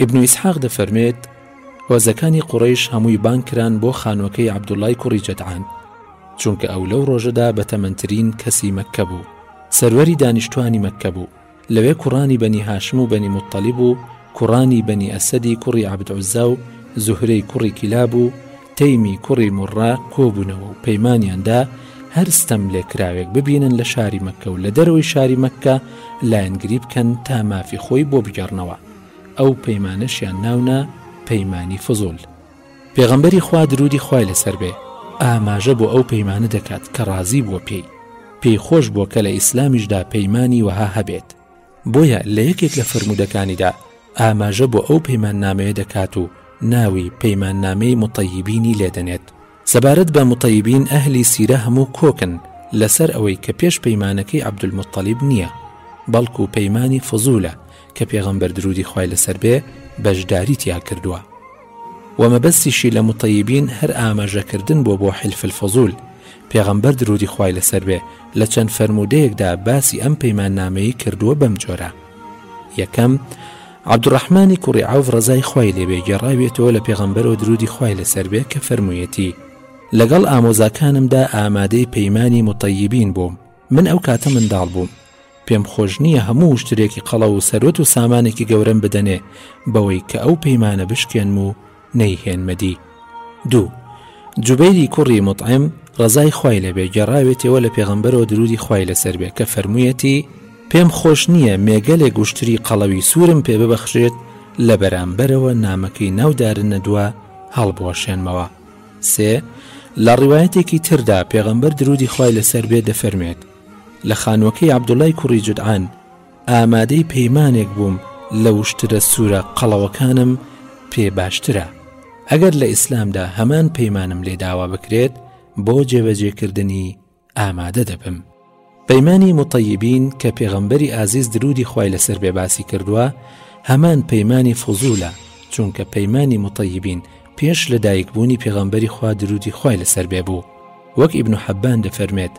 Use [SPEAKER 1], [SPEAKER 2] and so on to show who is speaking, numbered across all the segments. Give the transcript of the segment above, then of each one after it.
[SPEAKER 1] ئیبن ئیسحاق دەفەرموێت، هۆزەکانی قوڕەیش هەمووی بانگ کران بۆ خانووەکەی عەبدوڵڵای کوڕی جەدعان، چونکە ئەو لەو ڕۆژەدا بەتەمەنترین کەسی مەککە بوو، سەروەری دانیشتووانی مەککە بوو. لەوێ کوڕانی بەنی هاشم و بەنی موتەلیب و کوڕانی بەنی ئەسەدی کوڕی عەبدعوزا و زوهرەی کوڕی کیلاب و تەیمی کوڕی موڕە کۆبوونەوە و پەیمانیان دا هەر ستەم لێکراوێک ببینن لە شاری مەککە و لە دەرەوەی شاری مەککە لایەنگری بکەن تا مافی خۆی بۆ بگێڕنەوە ئەو پەیمانەشیان ناونا پەیمانی فزول پێغەمبەری خوا درودی خوای لەسەر بێ ئاماژە بۆ ئەو پەیمانە دەکات کە ڕازی بووە پێی پێی خۆش بووە کە لە ئیسلامیشدا پەیمانی وەها هەبێت بۆیە لە یەکێک لە فرموودەکانیدا ئاماژە بۆ ئەو پەیمان نامەیە دەکات و ناوی پەیمان نامەی متەیبینی لێدەنێت سەبارەت بە متەیبین ئەهلی سیرە هەموو کۆکن لەسەر ئەوەی کە پێش پەیمانەکەی عەبدولموتەلیب نییە بەڵکو پەیمانی فزولە کە پێغەمبەر درودی خوای لەسەر بێ بەشداری تیا کردووە وە مەبەستیشی لە موتەیبین هەر ئاماژە کردن بووە بۆ حلف الفضول پێغەمبەر درودی خوای لەسەر بێ لە چەند فەرموودەیەکدا باسی ئەم پەیمان نامەیەی کردووە بەم جۆرە یەکەم عبدڕحمانی کوڕی عوف ڕزای خوای لێبێ گێڕاویێتەوە لە پێغەمبەرەوە درودی خوای لەسەر بێ کە فەرموویەتی لەگەڵ ئامۆزاکانمدا ئامادەی پەیمانی متەیبین بووم من ئەو کاتە منداڵ بووم پێم خۆش نییە هەموو شترێکی قەڵە و سەروەت و سامانێکی گەورەم بدەنێ بەوەی کە ئەو پەیمانە بشکێنم و نەیهێنمەدی دوو جوبەیری کوڕی مطعم ڕزای خوای لەبێ گەڕاوێتەوە لە پێغەمبەرەوە درودی خوای لەسەر بێ کە فەرموویەتی پێم خۆش نییە مێگەلێ گوشتری قەڵەوی سوورم پێ ببەخشێت لە بەرامبەرەوە نامەکەی ناودارن نەدووە هەڵبوەشێنمەوە سێ، لە ڕیوایەتێکی تردا پێغەمبەر درودی خوای لەسەر بێت دەفەرموێت، لە خانووەکەی عەبدوڵای کوڕی جودعان ئامادەی پەیمانێک بووم لە وشترە سوورە قەڵەوەکانم پێ باشترە، ئەگەر لە ئیسلامدا هەمان پەیمانم لێ داوا بکرێت بۆ جێبەجێکردنی، ئامادە دەبم. پەیمانی موطیبین کە پێغەمبەری ئازیز درودی خوای لەسەر بێ باسی کردووە هەمان پەیمانی فزولە چونکە پەیمانی موطیبین پێش لە دایک بوونی پێغەمبەری خوا درودی خوای لەسەر بێ بوو وەک ئیبن و حەبان دەفەرمێت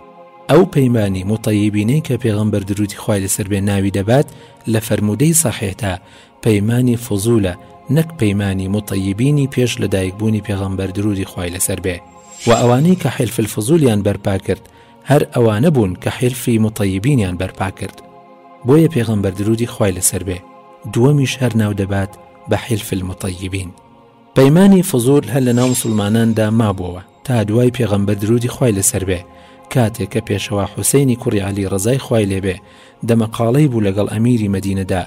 [SPEAKER 1] ئەو پەیمانی موطیبینەی کە پێغەمبەر درودی خوای لەسەر بێ ناوی دەبات لە فەرمودەی سەحێتا پەیمانی فضولە نەک پەیمانی مطیبینی پێش لە دایک بوونی پێغەمبەر درودی خوای لەسەر بێ وە ئەوانەی کە حیلف الفضولیان بەرپا کرد هەر ئەوانە بوون کە حیلفی مطیبینیان بەرپا کرد بۆیە پێغەمبەر درودی خوای لەسەر بێ دووەمیش هەر ناو دەبات بە حیلف المطیبین پەیمانی فزور هەر لە ناو مسلماناندا مابووەوە تا دوای پێغەمبەر درودی خوای لەسەر بێ کاتێک کە پێشەوە حوسینی کوڕی علی ڕزای خوای لێبێ دەمەقاڵەی بوو لەگەڵ ئەمیری مەدینەدا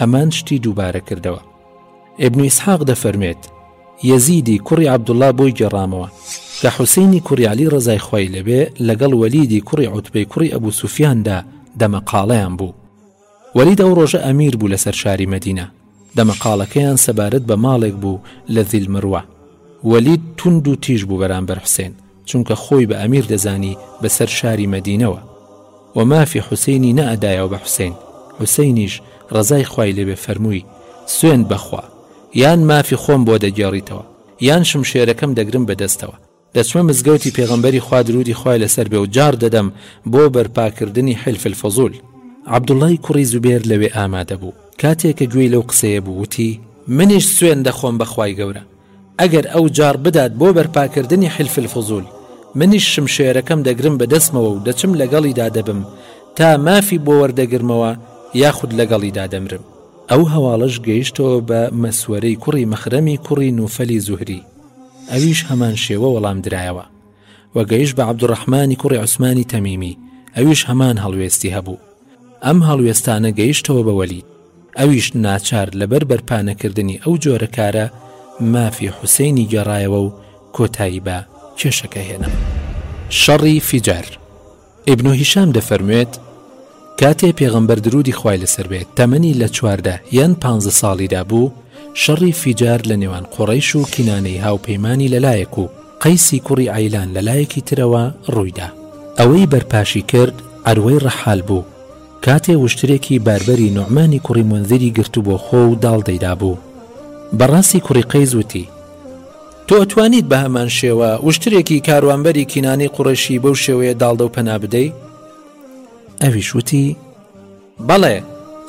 [SPEAKER 1] هەمان شتی دووبارە کردەوە ئبن ئیسحاق دەفەرمێت یەزیدی کوڕی عبدوڵا بۆی گەڕامەوە کە حوسینی کوریالی ڕزای خۆی لەبێ لەگەڵ وەلیدی کوڕی عوتبەی کوڕی ئەبوو سوفیاندا دەمەقاڵەیان بوو وەلید ئەو ڕۆژە ئەمیر بوو لەسەر شاری مەدینە دەمەقاڵەکەیان سەبارەت بە ماڵێک بوو لە زیل مروە وەلید تونند و تیژ بوو بەرامبەر حوسێن چونکە خۆی بە ئەمیر دەزانی بە سەر شاری مەدینەوە و مافی حوسەینی نەئەدایەوە بە حوسەین حوسەینیش ڕەزای خوای لێبێ فەرمووی سوێند بەخوا یان مافی خۆم بۆ دەگێڕیتەوە یان شمشێرەکەم دەگرم بە دەستەوە دەچمە مزگەوتی پێغەمبەری خوا درودی خوای لەسەر بێ و جاڕ دەدەم بۆ بەرپاکردنی حلف الفضول عەبدوڵڵای کوڕی زوبێر لەوێ ئامادە بوو کاتێ کە گوێی لەو قسەیە بوو وتی منیش سوێند دەخۆم بەخوای گەورە ئەگەر ئەو جاڕ بدات بۆ بەرپاکردنی حلف الفضول منیش شمشێرەکەم دەگرم بە دەستمەوە و دەچم لەگەڵیدا دەبم تا مافی بۆ وەردەگرمەوە یاخود لەگەڵیدا دەمرم. ئەو هەواڵەش گەیشتەوە بە مەسوەرەی کوڕی مەخرەمی کوڕی نوفەلی زوهری، ئەویش هەمان شێوە وەڵام درایەوە. و گەیشت بە عەبدولڕەحمانی کوڕی عوسمانی تەمیمی، ئەویش هەمان هەڵوێستی هەبوو. ئەم هەڵوێستانە گەیشتەوە بە وەلید، ئەویش ناچار لەبەر بەرپانەکردنی ئەو جۆرە کارە مافی حوسەینی گێڕایەوە و کۆتایی بە کێشەکە هێنا. شەڕی فیجار. ئیبن هیشام دەفەرموێت، کاتێ پێغەمبەر درودی خوای لەسەر بێت تەمەنی لە چواردە یان پانزە ساڵیدا بوو، شەڕی فیجار لە نێوان قوڕەیش و کینانەی هاوپەیمانی لە لایەک و قەیسی کوڕی عەیلان لە لایەکی ترەوە ڕوویدا. ئەوەی بەرپاشی کرد عەروەی ڕەحال بوو، کاتێ وشترێکی باربەری نوعمانی کوڕی مونذیری گرتبووە خۆ و داڵدەی دابوو. بەڕاسی کوڕی قەیس وتی، تۆ ئەتوانیت بە هەمان شێوە وشترێکی کاروانبەری کینانی قوڕەشی بەو شێوەیە داڵدە و پەنا بدەی؟ ئەویش وتی، بەڵێ،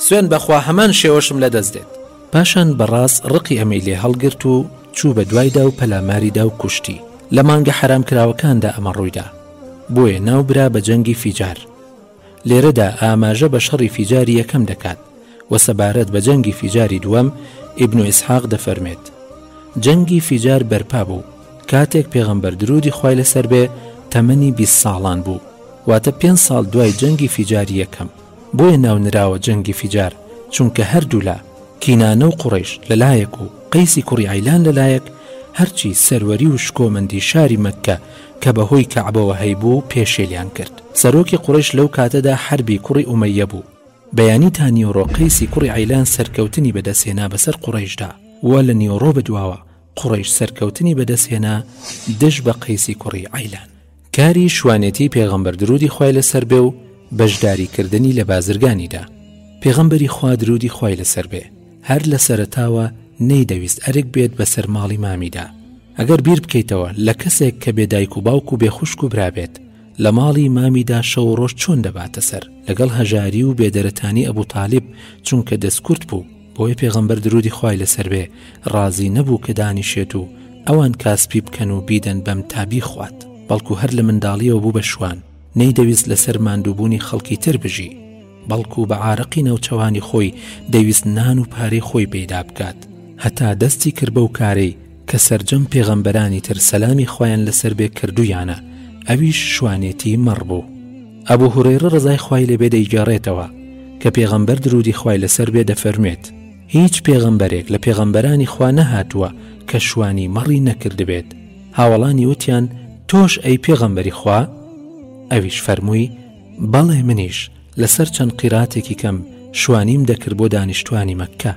[SPEAKER 1] سوێن بەخوا هەمان شێوەشم لە دەست دێت. پاشان بەڕاست ڕقی ئەمەی لێ هەڵگرت و چوو بە دوایدا و پەلاماری دا و کوشتی. لە مانگە حەرامکراوەکاندا ئەمە ڕوویدا. بۆیە ناو برا بە جەنگی فیجار. لێرەدا ئاماژە بە شەڕی فیجاری یەکەم دەکات و سەبارەت بە جەنگی فیجاری دووەم ئیبن و ئیسحاق دەفەرمێت جەنگی فیجار بەرپا بوو کاتێک پێغەمبەر درودی خوای لەسەر بێ تەمەنی بیست ساڵان بوو واتە پێنج ساڵ دوای جەنگی فیجاری یەکەم بۆیە ناونراوە جەنگی فیجار چونکە هەردوولا کینانە و قوڕیش لەلایەک و قەیسی کوڕی عیلان لەلایەک هەرچی سەروەری و شکۆمەندی شاری مەککە کە بە هۆی کەعبەوە هەیبوو پێشێلیان کرد. سەرۆکی قوڕەیش لەو کاتەدا حەربی کوڕی ئومەییە بوو. بەیانی تا نیوڕۆ قەیسی کوڕی عەیلان سەرکەوتنی بە دەست هێنا بەسەر قوڕەیشدا و لە نیوەڕۆ بەدواوە قوڕەیش سەرکەوتنی بە دەست هێنا دژ بە قەیسی کوڕی عەیلان. کاری شوانێتی پێغەمبەر درودی خوای لەسەر بێ و بەشداری کردنی لە بازرگانیدا. پێغەمبەری خوا درودی خوای لەسەر بێ هەر لە سەرەتاوە نەیدەویست ئەرک بێت بەسەر ماڵی مامیدا، ئەگەر بیر بکەیتەوە لە کەسێک کە بێ دایک و باوک و بێ خوشک و برا بێت، لە ماڵی مامیدا شەو و ڕۆژ چۆن دەباتە سەر، لەگەڵ هەژاری و بێدەرەتانی ئەبو تالیب، چونکە دەستکورت بوو، بۆیە پێغەمبەر دروودی خوای لەسەر بێ ڕازی نەبوو کە دانیشێت و ئەوان کاسپی بکەن و بیدەن بەم تا بیخوات، بەڵکو هەر لە منداڵییەوە بوو بە شوان. نەیدەویست لەسەر ماندووبوونی خەڵکی تر بژی، بەڵکو بە عارەقی نەوچەوانی خۆی دەویست نان و پارەی خۆی پەیدا بکات، هەتا دەستی کرد بەو کارەی کە سەرجەم پێغەمبەرانی تر سەلامی خوایان لەسەر بێ کردوویانە، ئەویش شوانێتی مەڕ بوو. ئەبو هورەیرە ڕەزای خوای لێ بێ دەیگێڕێتەوە کە پێغەمبەر دروودی خوای لەسەر بێ دەفەرموێت، هیچ پێغەمبەرێک لە پێغەمبەرانی خوا نەهاتووە کە شوانی مەڕی نەکردبێت، هاوەڵانی وتیان، تۆش ئەی پێغەمبەری خوا؟ ئەویش فەرمووی، بەڵێ منیش لەسەر چەند قیراتێکی کەم شوانیم دەکرد بۆ دانیشتوانی مەککە.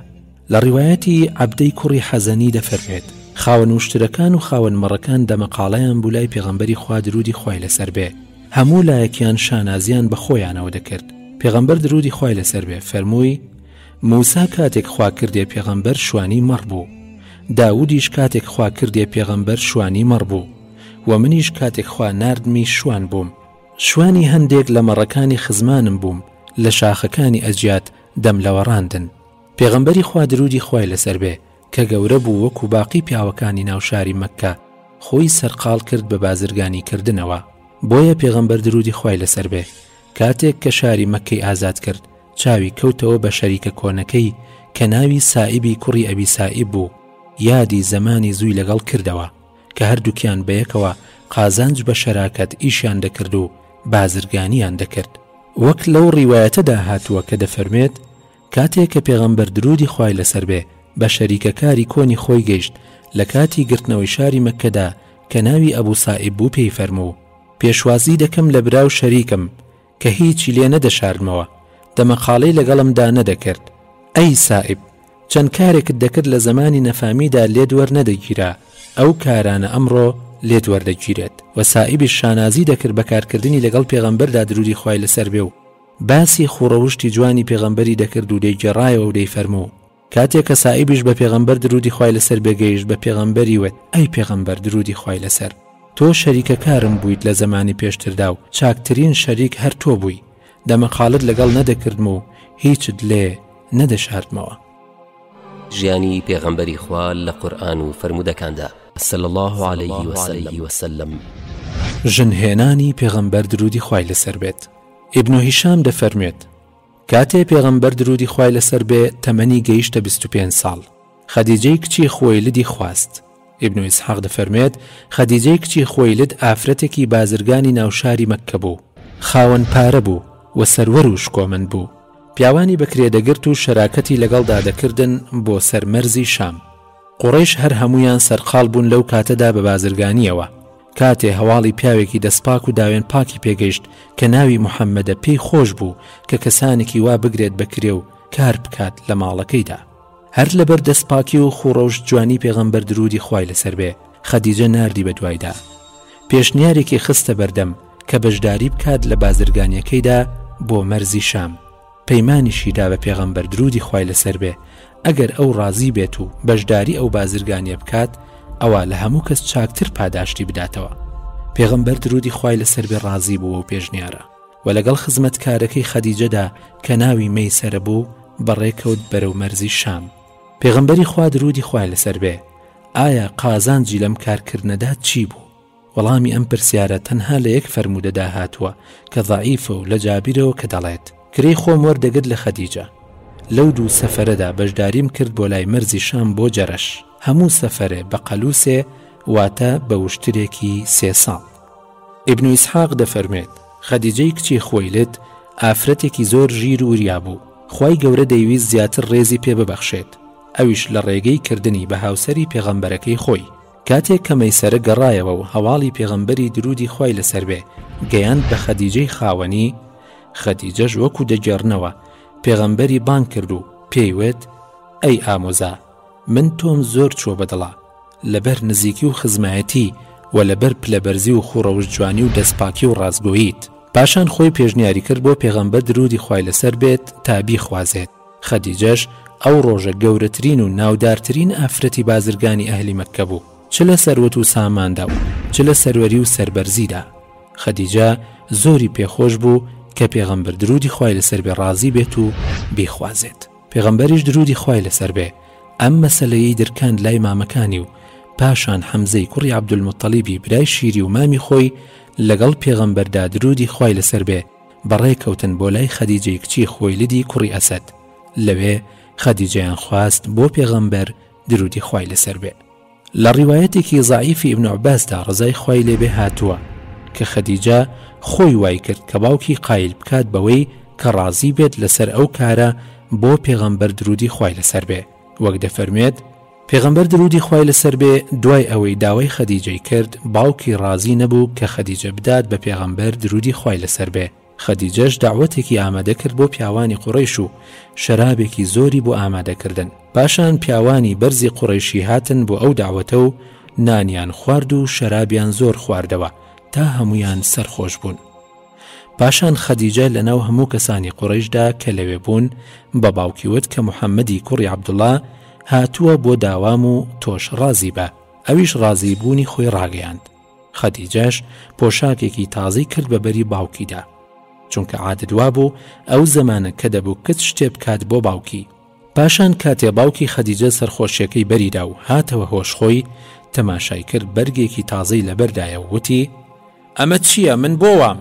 [SPEAKER 1] لە ڕیوایەتی عەبدەی کوڕی حەزەنی دەفەرموێت، خاوەن وشترەکان و خاوەن مەڕەکان دەمەقاڵەیان بوو لای پێغەمبەری خوا درودی خوای لەسەر بێ، هەموو لایەکیان شانازییان بە خۆیانەوە دەکرد، پێغەمبەر درودی خوای لەسەر بێ فەرمووی، موسا کاتێک خوا کردێ پێغەمبەر شوانی مەڕ بوو، داودیش کاتێک خوا کردێ پێغەمبەر شوانی مەڕ بوو، وە منیش کاتێک خوا ناردمی شوان بووم، شوانی هەندێک لە مەڕەکانی خزمانم بووم لە شاخەکانی ئەجیاد دەم لەوەڕاندن، پێغەمبەری خوا درودی خوای لەسەر بێ کە گەورە بوو وەکو باقی پیاوەکانی ناو شاری مەککە خۆی سەرقاڵ کرد بە بازرگانی کردنەوە، بۆیە پێغەمبەر درودی خوای لەسەر بێ کاتێک کە شاری مەککەی ئازاد کرد چاوی کەوتەوە بە شەریکە کۆنەکەی کە ناوی سائیبی کوڕی ئەبی سائیب بوو، یادی زەمانی زووی لەگەڵ کردەوە کە هەردووکیان بەیەکەوە قازانج بە شەراکەت ئیشیان دەکرد و بازرگانییان دەکرد، وەک لەو ڕیوایەتەدا هاتووە کە دەفەرموێت، کاتێ کە پێغەمبەر دروودی خوای لەسەر بێ بە شەریکە کاری کۆنی خۆی گەیشت لە کاتی گرتنەوەی شاری مەککەدا کە ناوی ئەبو سائیب بوو پێی فەرموو، پێشوازی دەکەم لە برا و شەریکم، کە هیچی لێ نەدەشاردمەوە، دەمەقاڵێی لەگەڵم دا نەدەکرد. ئەی سائیب! چەند کارێکت دەکرد لە زەمانی نەفامیدا لێت وەرنەدەگیرا، ئەو کارانە ئەمڕۆ لێت وەردەگیرێت. وە سائیبیش شانازی دەکرد بە کارکردنی لەگەڵ پێغەمبەردا درودی خوای لەسەر بێ و باسی خووڕەوشتی جوانی پێغەمبەری دەکرد و دەیگێڕایەوە و دەیفەرموو، کاتێ کە سائیبیش بە پێغەمبەر درودی خوای لەسەر بێ گەیشت بە پێغەمبەری وت، ئەی پێغەمبەر درودی خوای لەسەر تۆ شەریکەکارم بوویت لە زەمانی پێشتردا و چاکترین شەریک هەر تۆ بووی دەمەقالت لەگەڵ نەدەکردم و هیچت لێ نەدەشاردمەوە.
[SPEAKER 2] ژیانی پێغەمبەری خوا لە قورئان و فەرموودەکاندا. صلی اللە علیە وسلم وسلم.
[SPEAKER 1] ژن هێنانی پێغەمبەر درودی خوای لەسەر بێت ئیبن هیشام دەفەرموێت، کاتێ پێغەمبەر درودی خوای لەسەر بێ تەمەنی گەیشتە بیست و پێنج ساڵ خەدیجەی کچی خوەیلدی خواست، ئیبن ئیسحاق دەفەرموێت، خەدیجەی کچی خوەیلد ئافرەتێکی بازرگانی ناو شاری مەککە بوو، خاوەن پارە بوو و سەروەر و شکۆمەند بوو، پیاوانی بە کرێ دەگرت و شەراکەتی لەگەڵدا دەکردن بۆ سەر مەرزی شام، قوڕەیش هەر هەموویان سەرقاڵ بوون لەو کاتەدا بە بازرگانیەوە، کاتێ هەواڵی پیاوێکی دەستپاک و داوێن پاکی پێگەیشت کە ناوی محەممەدە پێی خۆش بوو کە کەسانێکی وا بگرێت بە کرێ و کار بکات لە ماڵەکەیدا هەر لەبەر دەستپاکی و خوڕەوش جوانی پێغەمبەر درودی خوای لەسەر بێ خەدیجە ناردی بە دوایدا پێشنیارێکی خستە بەردەم کە بەشداری بکات لە بازرگانیەکەیدا بۆ مەرزی شام پەیمانیشی دا بە پێغەمبەر دروودی خوای لەسەر بێ ئەگەر ئەو ڕازی بێت و بەشداری ئەو بازرگانیە بکات ئەوا لە هەموو کەس چاکتر پاداشتی بداتەوە پێغەمبەر دروودی خوای لەسەر بێ ڕازی بوو و پێشنیارە و لەگەڵ خزمەتکارەکەی خەدیجەدا کە ناوی مەیسەرە بوو بەڕێکەوت بەرەو مەرزی شام پێغەمبەری خوا دروودی خوای لەسەر بێ ئایا قازانجی لەم کارکردنەدا چی بوو وەڵامی ئەم پرسیارە تەنها لە یەک فەرموودەدا هاتووە کە زەعیفە و لە جابیرەوە کە دەڵێت، کرێی خۆم وەردەگرت لە خەدیجە. لەو دوو سەفەرەدا بەشداریم کرد بۆ لای مەرزی شام بۆ جەرەش. هەموو سەفەرێ بە قەلووسێ واتە بە وشترێکی سێ ساڵ. ئیبن ئیسحاق دەفەرموێت، خەدیجەی کچی خوەیلد ئافرەتێکی زۆر ژیر و وریا بوو، خوای گەورە دەیویست زیاتر ڕێزی پێ ببەخشێت، ئەویش لە ڕێگەی کردنی بە هاوسەری پێغەمبەرەکەی خۆی. کاتێک کە مەیسەرە گەڕایەوە و هەواڵی پێغەمبەری درودی خوای لەسەر بێ گەیاند بە خەدیجەی خاوەنی، خەدیجەش وەکو دەگێڕنەوە پێغەمبەری بانگ کرد و پێی وت، ئەی ئامۆزا من تۆم زۆر چووە بە دڵا، لەبەر نزیکی و خزمایەتی و لەبەر پلەبەرزی و خووڕەوشت جوانی و دەست پاکی و ڕاستگۆییت. پاشان خۆی پێشنیاری کرد بۆ پێغەمبەر درودی خوای لەسەر بێت تا بیخوازێت. خەدیجەش ئەو ڕۆژە گەورەترین و ناودارترین ئافرەتی بازرگانی ئەهلی مەککە بوو، چ لە سەروەت و ساماندا و چ لە سەروەری و سەربەرزیدا، خەدیجە زۆری پێخۆش بوو کە پێغەمبەر دروودی خوای لەسەر بێ ڕازی بێت و بیخوازێت، پێغەمبەریش دروودی خوای لەسەر بێ ئەم مەسەلەیەی درکاند لای مامەکانی و پاشان حەمزەی کوڕی عەبدولموتەڵیبی برای شیری و مامی خۆی لەگەڵ پێغەمبەردا دروودی خوای لەسەر بێ بەڕێ کەوتن بۆ لای خەدیجەی کچی خوەیلدی کوڕی ئەسەد، لەوێ خەدیجەیان خواست بۆ پێغەمبەر درودی خوای لەسەر بێ. لە ڕیوایەتێکی زەعیفی ئیبن عەباسدا ڕەزای خوای لێ بێ هاتووە کە خەدیجە خۆی وای کرد کە باوکی قایل بکات بەوەی کە ڕازی بێت لەسەر ئەو کارە بۆ پێغەمبەر درودی خوای لەسەر بێ وەک دەفەرموێت، پێغەمبەر درودی خوای لەسەر بێ دوای ئەوەی داوای خەدیجەی کرد باوکی ڕازی نەبوو کە خەدیجە بدات بە پێغەمبەر درودی خوای لەسەر بێ خەدیجەش داوەتێکی ئامادە کرد بۆ پیاوانی قوڕیش و شەرابێکی زۆری بۆ ئامادەکردن پاشان پیاوانی بەرزی قوڕیشی هاتن بۆ ئەو داوەتە و نانیان خوارد و شەرابیان زۆر خواردەوە تا هەمویان سەرخۆش بوون پاشان خەدیجە لەناو هەموو کەسانی قوڕەیشدا کە لەوێ بوون بە باوکی وت کە محەممەدی کوڕی عەبدوڵا هاتووە بۆ داوام و تۆش ڕازی بە ئەویش ڕازی بوونی خۆی ڕاگەیاند خەدیجەش پۆشاکێکی تازی کرد بە بەری باوکیدا چونکە عادت وابوو ئەو زەمانە کە دەبوو کچ شتێ بکات بۆ باوکی پاشان کاتێ باوکی خەدیجە سەرخۆشیەکەی بەریدا و هاتەوە هۆش خۆی تەماشای کرد بەرگێکی تازەی لەبەردایە و وتی ئەمە چییە من بۆ وام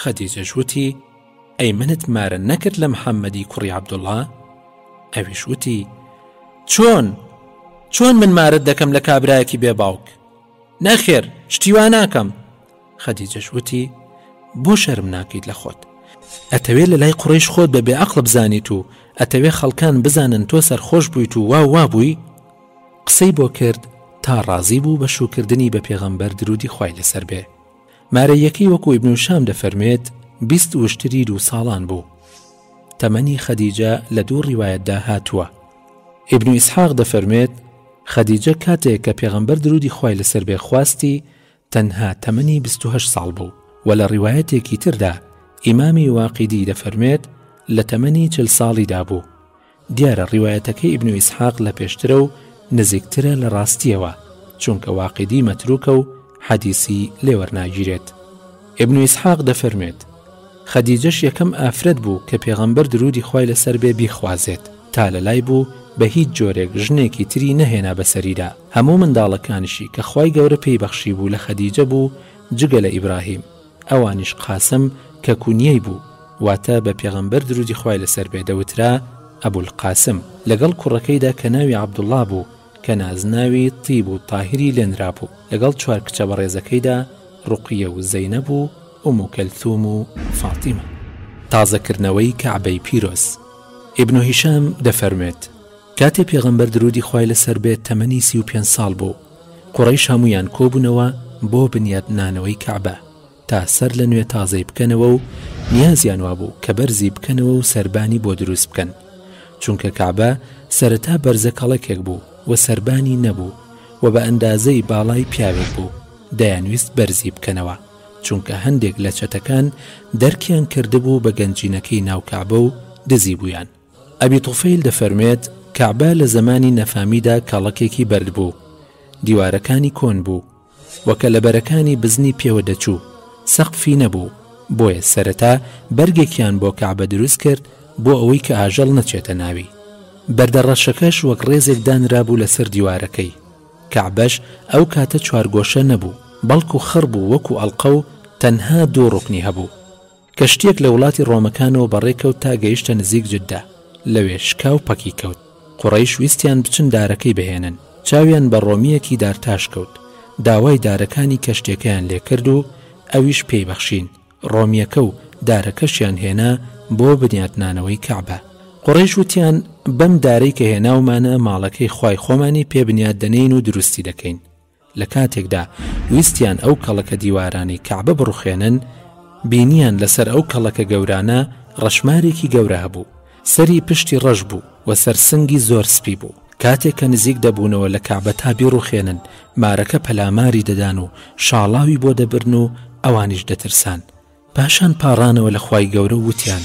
[SPEAKER 1] خەدیجەش وتی ئەی منت مارە نەکرد لە محەممەدی کوڕی عەبدوڵا ئەویش وتی چۆن چۆن من مارت دەکەم لە کابراایەکی بێ باوک نەخێر شتیوا ناکەم خەدیجەش وتی، بۆ شەرم ناکەیت لە خۆت؟ ئەتەوێت لە لای قوڕەیش خۆت بە بێ عەقڵ بزانیت و ئەتەوێت خەڵکان بزانن تۆ سەرخۆش بوویت و وا و وا بووی؟ قسەی بۆ کرد تا ڕازی بوو بە شووکردنی بە پێغەمبەر درودی خوای لەسەر بێ. مارەییەکەی وەکو ئیبن هشام دەفەرموێت، بیست وشتری دوو ساڵان بوو. تەمەنی خەدیجە لە دوو ڕیوایەتدا هاتووە. ئیبن ئیسحاق دەفەرموێت، خەدیجە کاتێک کە پێغەمبەر درودی خوای لەسەر بێ خواستی تەنها تەمەنی بیست و هەشت ساڵ بوو و لە ڕیوایەتێکی تردا ئیمامی واقیدی دەفەرموێت لە تەمەنی چل ساڵیدا بوو، دیارە ڕیوایەتەکەی ئیبن ئیسحاق لە پێشترە و نزیکترە لە ڕاستیەوە، چونکە واقیدی مەتروکە و حەدیسی لێوەرناگیرێت ئیبن ئیسحاق دەفەرموێت، خەدیجەش یەکەم ئافرەت بوو کە پێغەمبەر درودی خوای لەسەر بێ بیخوازێت تا لەلای بوو بە هیچ جۆرێک ژنێکی تری نەهێنا بەسەریدا هەموو منداڵەکانیشی کە خوای گەورە پێی بەخشی بوو لە خەدیجە بوو جگە لە ئیبراهیم ئەوانیش قاسم کە کونیەی بوو واتە بە پێغەمبەر درودی خوای لەسەر بێ دەوترا ابو القاسم لەگەڵ کوڕەکەیدا کە ناوی عبداللە بوو کە نازناوی تیب و تاهیری لێ نرابوو، لەگەڵ چوار کچە بەڕێزەکەیدا، ڕوقیە و زەینەب و ئومو کەلثوم و فاتیمە. تازەکردنەوەی کەعبەی پیرۆز. ئیبن هیشام دەفەرموێت، کاتێ پێغەمبەر درودی خوای لەسەر بێت تەمەنی سی و پێنج ساڵ بوو، قوڕەیش هەموویان کۆبوونەوە بۆ بنیاتنانەوەی کەعبە، تا سەر لە نوێ تازەی بکەنەوە و نیازیان وابوو کە بەرزی بکەنەوە و سەربانی بۆ دروست بکەن چونکە کەعبە سەرەتا بەرزە کەڵەکێک بوو و سەربانی نەبوو و بە ئەندازەی باڵای پیاوێک بوو دەیانویست بەرزی بکەنەوە چونکە هەندێک لە چەتەکان دەرکیان کردبوو بە گەنجینەکەی ناو کەعبە و دزی بوویان ئەبی توفەیل دەفەرموێت، کەعبە لە زەمانی نەفامیدا کەڵەکێکی بەرد بوو، دیوارەکانی کۆن بوو و کەلەبەرەکانی بزنی پێوە دەچوو، سەقفی نەبوو، بۆیە سەرەتا بەرگێکیان بۆ کەعبە دروست کرد بۆ ئەوەی کە ئاژەڵ نەچێتە ناوی. بەردە ڕەشەکەش وەک ڕێزێک دانرابوو لەسەر دیوارەکەی. کەعبەش ئەو کاتە چوارگۆشە نەبوو، بەڵکو خڕ بوو وەکو ئەڵقە و تەنها دوو ڕوکنی هەبوو. کەشتییەک لە وڵاتی ڕۆمەکانەوە بەڕێ کەوت تا گەیشتە نزیک جدە، لەوێ شکا و پەکی کەوت. قوڕەیش ویستیان بچن دارەکەی بهێنن، چاویان بە ڕۆمییەکی دارتاش کەوت، داوای دارەکانی کەشتییەکەیان لێ کرد و ئەویش پێی بەخشین، ڕۆمییەکە و دارەکەشیان هێنا بۆ بنیاتنانەوەی کەعبە. قوڕەیش وتیان، بەم دارەی کە هێناومانە ماڵەکەی خوای خۆمانی پێ بنیات دەنێین و دروستی دەکەین، لە کاتێکدا ویستیان ئەو کەڵەکە دیوارانەی کەعبە بڕوخێنن، بینیان لەسەر ئەو کەڵەکە گەورانە ڕەشمارێکی گەورە هەبوو، سەری پشتی ڕەش بوو و سەرسنگی زۆر سپی بوو، کاتێک کە نزیک دەبوونەوە لە کەعبە تا بیڕوخێنن، مارەکە پەلاماری دەدان و شاڵاوی بۆ دەبرن و ئەوانیش دەترسان، پاشان پاڕانەوە لە خوای گەورە و وتیان،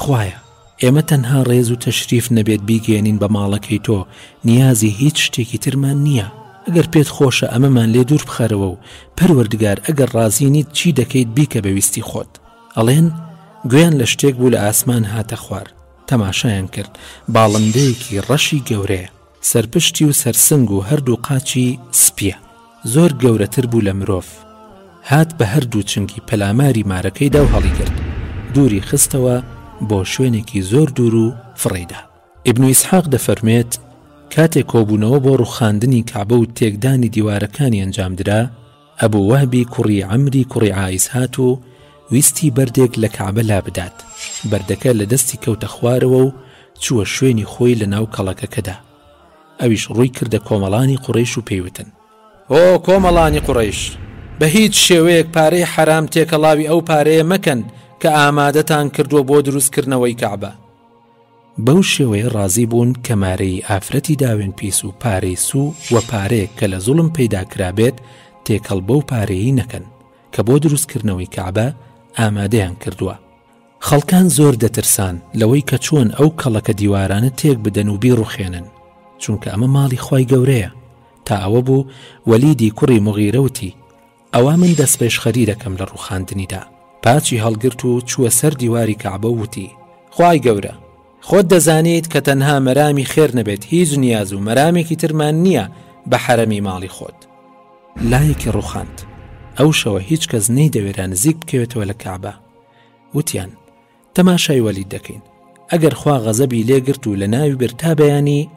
[SPEAKER 1] خوایە! ئێمە تەنها ڕێز و تەشریف نەبێت بیگەیەنین بە ماڵەکەی تۆ، نیازی هیچ شتێکی ترمان نییە، ئەگەر پێت خۆشە ئەمەمان لێ دوور بخەرەوە و پەروەردگار ئەگەر ڕازی نیت چی دەکەیت بیکە بە ویستی خۆت. ئەڵێن، گوێیان لە شتێک بوو لە ئاسمان هاتە خوار، تەماشایان کرد، باڵندەیەکی ڕەشی گەورەیە. سەرپشتی و سەرسنگ و هەردوو قاچی سپییە. زۆر گەورەتر بوو لە مرۆڤ. هات بە هەردوو چنگی پەلاماری مارەکەیدا و هەڵیگرت. دووری خستەوە بۆ شوێنێکی زۆر دوور و فڕێیدا. ئیبن ئیسحاق دەفەرموێت، کاتێک کۆبوونەوە بۆ ڕووخاندنی کەعبە و تێکدانی دیوارەکانی ئەنجامدرا، ئەبو وەهبی کوڕی عەمری کوڕی عایس هات و ویستی بەردێک لە کەعبە لابدات، بەردەکە لە دەستی کەوتە خوارەوە و چووە شوێنی خۆی لە ناو کەڵەکەکەدا. ئەویش ڕووی کردە کۆمەڵانی قوڕەیش و پێی وتن. ئۆ کۆمەڵانی قوڕەیش! بە هیچ شێوەیەک پارەی حەرام تێکەڵاوی ئەو پارەیە مەکەن کە ئامادەتان کردووە بۆ دروستکردنەوەی کەعبە. بەو شێوەیە ڕازی بوون کە مارەیی ئافرەتی داوێن پیس و پارەی سوو و پارەیەک کە لە زوڵم پەیدا کرابێت تێکەڵ بەو پارەیەی نەکەن کە بۆ دروستکردنەوەی کەعبە ئامادەیان کردووە. خەڵکان زۆر دەترسان لەوەی کە چۆن ئەو کەڵەکە دیوارانە تێک بدەن و بیڕوخێنن، چونکە ئەمە ماڵی خوای گەورەیە، تا ئەوە بوو وەلیدی کوڕی موغیرە وتی، ئەوا من دەستپێشخەری دەکەم لە ڕووخاندنیدا. پاچی هەڵگرت و چووە سەر دیواری کەعبە و وتی، خوای گەورە! خۆت دەزانیت کە تەنها مەرامی خێر نەبێت هیچ نیاز و مەرامێکی ترمان نییە بە حەرەمی ماڵی خۆت. لایەکی ڕووخاند. ئەو شەوە هیچ کەس نەیدەوێرا نزیک بکەوێتەوە لە کەعبە. وتیان. تەماشای وەلید دەکەین ئەگەر خوا غەزەبی لێگرت و لە ناوی بر تا بەیانی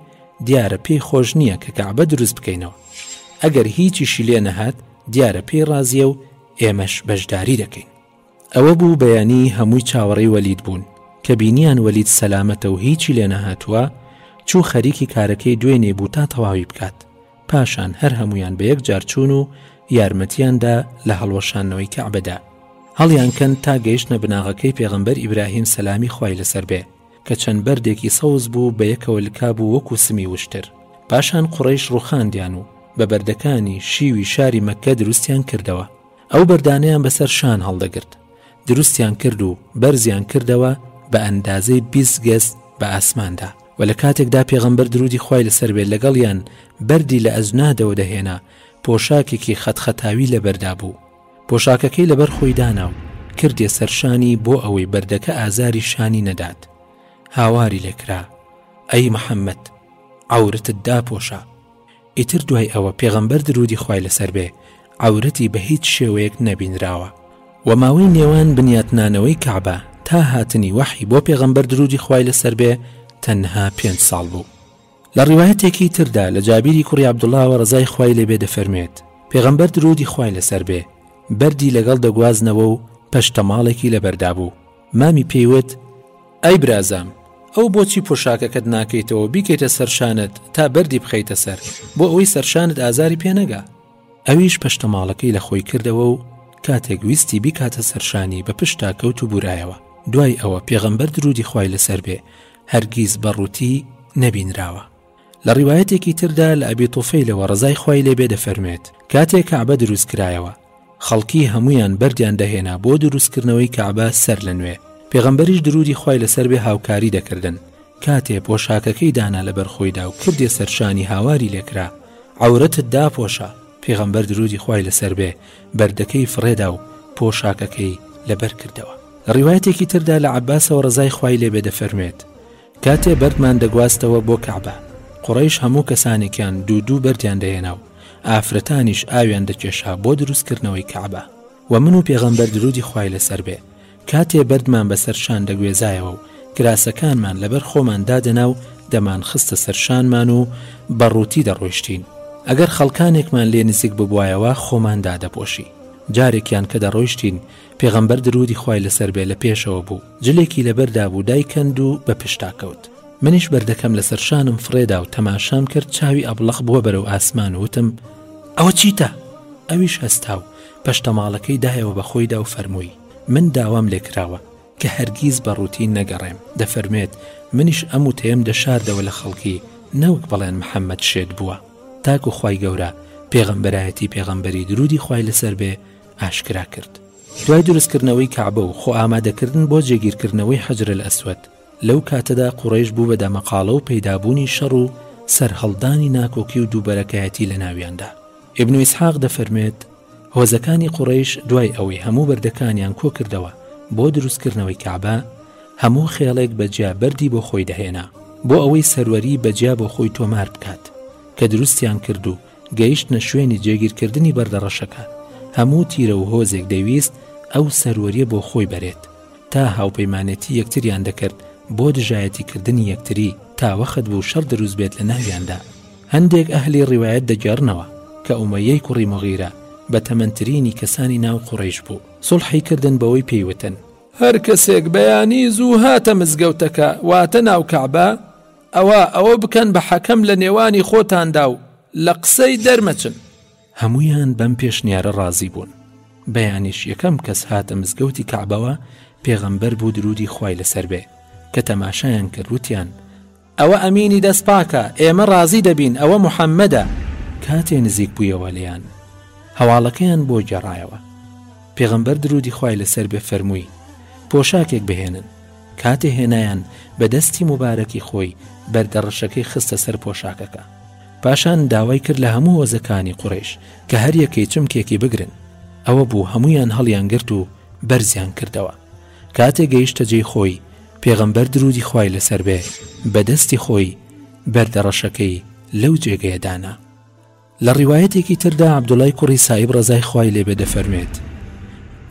[SPEAKER 1] دیارە پێی خۆش نییە کە کەعبە دروست بکەینەوە ئەگەر هیچیشی لێ نەهات دیارە پێی ڕازیە و ئێمەش بەشداری دەکەین ئەوە بوو بەیانی هەمووی چاوەڕێی وەلید بوون کە بینیان وەلید سەلامەتە و هیچی لێ نەهاتووە چوو خەریکی کارەکەی دوێنێ بوو تا تەواوی بکات پاشان هەر هەموویان بە یەکجار چوون و یارمەتیان دا لە هەڵوەشاندنەوەی کەعبەدا هەڵیان کەن تا گەیشتە بناغەکەی پێغەمبەر ئیبراهیم سەلامی خوای لەسەر بێ کە چەند بەردێکی سەوز بوو بە یەکەوە لکابوو وەکو سمی وشتر پاشان قڕیش ڕوخاندیان و بە بەردەکانی شیوی شاری مەکە دروستیان کردەوە ئەو بەردانەیان بەسەر شان هەڵدەگرت دروستیان کرد و بەرزیان کردەوە بە ئەندازەی بیست گەز بە ئاسماندا و لە کاتێکدا پێغەمبەر درودی خی لەسەر بێت لەگەڵیان بەری لە ئەزنادەوە دەهێنا پۆشاکێکی خەتخەتاوی لەبەردا بوو پۆشاکەکەی لەبەر خۆی دانا و کردێ سەرشانی بۆ ئەوەی بەردەکە ئازاری شانی نەدات هاواری لێکرا ئەی محەممەد عورتت داپۆشە ئیتر دوای ئەوە پێغەمبەر درودی خوای لەسەر بێ عەورەتی بە هیچ شێوەیەک نەبینراوە وە ماوەی نێوان بنیاتنانەوەی کەعبە تا هاتنی وەحی بۆ پێغەمبەر درودی خوای لەسەر بێ تەنها پێنج ساڵ بوو لە ڕیوایەتێکی تردا لە جابیری کوڕی عەبدوڵاوە ڕەزای خوای لێبێ دەفەرموێت پێغەمبەر درودی خوای لەسەر بێ بەردی لەگەڵ دەگوازنەوە و پەشتەماڵێکی لەبەردا بوو مامی پێی وت، ئای برازام! ئەو بۆچی پۆشاکەکەت ناکەیتەوە بیکەیتە سەر شانت تا بەردی بخەیتە سەر، بۆ ئەوەی سەرشانت ئازاری پێ نەگا. ئەویش پەشتەماڵەکەی لە خۆی کردەوە و کاتێک ویستی بیکاتە سەر شانی بە پشتا کەوت و بورایەوە. دوای ئەوە پێغەمبەر درودی خوای لەسەر بێ هەرگیز بە ڕووتی نەبینراوە. لە ڕیوایەتێکی تردا لە ئەبی توفەیلەوە ڕەزای خوای لێ بێ دەفەرموێت، کاتێ کەعبە دروست کرایەوە، خەڵکی هەموویان بەردیان دەهێنا بۆ دروست کردنەوەی کەعبە سەر لە نوێ، پێغەمبەریش درودی خوای لەسەر بێ هاوکاری دەکردن، کاتێ پۆشاکەکەی دانا لەبەر خۆیدا و کردیە سەر شانی هاواری لێ کرا، عەورەتت داپۆشە، پێغەمبەر درودی خوای لەسەر بێ بەردەکەی فڕێدا و پۆشاکەکەی لەبەر کردەوە. لە ڕیوایەتێکی تردا لە عەباسەوە ڕەزای خوای لێ بێ دەفەرموێت، کاتێ بەردمان دەگواستەوە بۆ کەعبە، قوڕەیش هەموو کەسانێکیان دوو دوو بەردیان دەهێنا و ئافرەتانیش ئاویان دەکێشا بۆ دروستکردنەوەی کەعبە، وە من و پێغەمبەر درودی خوای لەسەر بێ کاتێ بەردمان بەسەر شان دەگوێزایەوە و کراسەکانمان لەبەر خۆمان دادەنا و دەمانخستە سەر شانمان و بە ڕووتی دەڕۆیشتین ئەگەر خەڵکانێکمان لێ نزیک ببوایەوە خۆمان دادەپۆشی جارێکیان کە دەڕۆیشتین پێغەمبەر درودی خوای لەسەر بێ لە پێشەوە بوو جلێکی لەبەر دابوو دای کەند و بە پشتا کەوت. منیش بەردەکەم لەسەر شانم فڕێدا و تەماشام کرد چاوی ئەبڵەق بووە بەرەو ئاسمان و وتم، ئەوە چیتە؟ ئەویش هەستا و پەشتەماڵەکەی دایەوە بە خۆیدا و فەرمووی، من داوام لێ کراوە کە هەرگیز بە ڕووتین نەگەڕێم، دەفەرموێت، منیش ئەم وتەیەم دەشاردەوە لە خەڵکی نەوەک بڵێن محەممەد شێت بووە، تاکو خوای گەورە پێغەمبەرایەتی پێغەمبەری درودی خوای لەسەر بێ، ئاشکرا کرد. دوای دروستکردنەوەی کەعبە و خۆ ئامادەکردن بۆ جێگیرکردنەوەی حەجرەلئەسوەد، لەو کاتەدا قوڕەیش بوو بە دامەقاڵە و پەیدابوونی شەڕ و سەرهەڵدانی ناکۆکی و دووبەرەکایەتی لەناویاندا. ئیبن ئیسحاق دەفەرموێت، هۆزەکانی قوڕەیش دوای ئەوەی هەموو بەردەکانیان کۆ کردەوە بۆ دروستکردنەوەی کەعبە، هەموو خێڵێک بە جیا بەردی بۆ خۆی دەهێنا، بۆ ئەوەی سەروەری بە جیا بۆ خۆی تۆمار بکات، کە دروستیان کرد و گەیشتنە شوێنی جێگیرکردنی بەردە ڕەشەکە، هەموو تیرە و هۆزێک دەیویست ئەو سەروەرییە بۆ خۆی بەرێت، تا هاوپەیمانێتی یەکتریان دەکرد بۆ دژایەتی کردنی یەکتری، تا وەخت بوو شەڕ دروست بێت لە ناویاندا. هەندێک ئەهلی ڕیوایەت دەگێڕنەوە، کە ئومەیەی کوڕی موغیرە، بە تەمەنترینی کەسانی ناو قوڕەیش بوو، سوڵحی کردن بەوەی پێی وتن،
[SPEAKER 3] هەر کەسێک بەیانی زوو هاتە مزگەوتەکە، واتە ناو کەعبە، ئەوا ئەوە بکەن بە حەکەم لە نێوانی خۆتاندا و لە قسەی دەرمەچن.
[SPEAKER 1] هەموویان بەم پێشنیارە ڕازی بوون. بەیانیش یەکەم کەس هاتە مزگەوتی کەعبەوە پێغەمبەر بوو درودی خوای لەسەر بێ کە تەماشایان کرد وتیان،
[SPEAKER 3] ئەوە ئەمینی دەست پاکە، ئێمە ڕازی دەبین، ئەوە محەممەدە.
[SPEAKER 1] کاتێ نزیک بوویەوە لێیان، هەواڵەکەیان بۆ گێڕایەوە. پێغەمبەر درودی خوای لەسەر بێ فەرمووی، پۆشاکێک بهێنن. کاتێ هێنایان بە دەستی موبارەکی خۆی بەردە ڕەشەکەی خستە سەر پۆشاکەکە پاشان داوای کرد لە هەموو هۆزەکانی قوڕەیش کە هەریەکەی چمکێکی بگرن ئەوە بوو هەمویان هەڵیان گرت و بەرزیان کردەوە کاتێ گەیشتە جێی خۆی پێغەمبەر درودی خوای لەسەر بێ بە دەستی خۆی بەردە ڕەشەکەی لەو جێگەیە دانا لە ڕیوایەتێکی تردا عەبدوڵای کوڕی سائیب ڕەزای خوای لێ بێ دەفەرموێت،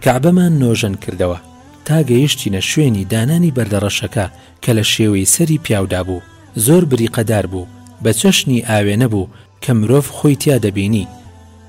[SPEAKER 1] کەعبەمان نۆژەن کردەوە تا گەیشتینە شوێنی دانانی بەردە ڕەشەکە کە لە شێوەی سەری پیاودا بوو، زۆر بریقەدار بوو، بە چەشنی ئاوێنە بوو کە مرۆڤ خۆی تیا دەبینی،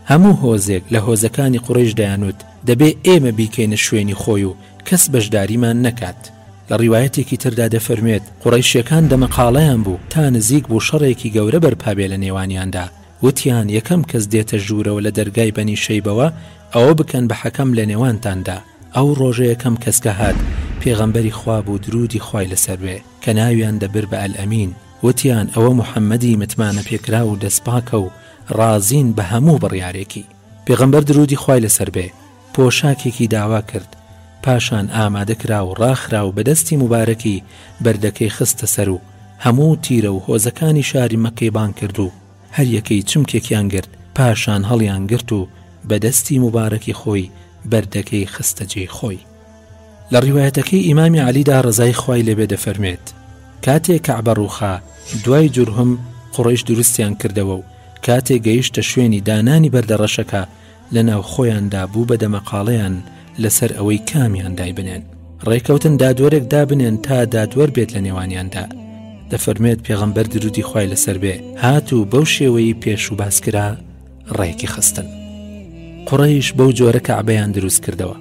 [SPEAKER 1] هەموو هۆزێک لە هۆزەکانی قوڕەیش دەیانوت دەبێ ئێمە بیکەینە شوێنی خۆی و کەس بەشداریمان نەکات. لە ڕیوایەتێکی تردا دەفەرموێت، قوڕەیشییەکان دەمەقاڵەیان بوو تا نزیک بوو شەڕێکی گەورە بەرپا بێ لە نێوانیاندا، وتیان، یەکەم کەس دێتە ژوورەوە لە دەرگای بەنی شەیبەوە، ئەوە بکەن بە حەکەم لە نێوانتاندا. ئەو ڕۆژە یەکەم کەس کە هات، پێغەمبەری خوا بوو دروودی خوای لەسەر بێ، کە ناویان دەبرد بە ئەلئەمین. وتیان، ئەوە محەممەدی متمانەپێکراو و دەستپاکە و ڕازین بە هەموو بڕیارێکی. پێغەمبەر دروودی خوای لەسەر بێ، پۆشاکێکی داوا کرد، پاشان ئامادە کرا و ڕاخرا و بە دەستی موبارەکی بەردەکەی خستە سەر و هەموو تیرە و هۆزەکانی شاری مەککەی بانگ کرد و هەر یەکەی چمکێکیان گرت، پاشان هەڵیان گرت و بە دەستی موبارەکی خۆی بەردەکەی خستە جێی خۆی. لە ڕیوایەتەکەی ئیمامی عەلیدا ڕەزای خوای لێ بێ دەفەرمێت، کاتێ کەعبە ڕووخا، دوای جورهم قوڕەیش دروستیان کردەوە و کاتێ گەیشتە شوێنی دانانی بەردە ڕەشەکە، لە ناوخۆیاندا بوو بە دەمەقاڵێیان لەسەر ئەوەی کامیان دایبنێن ڕێکەوتن دادوەرێک دابنێن تا دادوەر بێت لە نێوانیاندا دەفەرمێت پێغەمبەر درودی خی لەسەر بێ هات و بەو شێوەی پێش و باسکرا ڕێکی خستن قڕیش بەو جۆرە کەعبەیان دروست کردەوە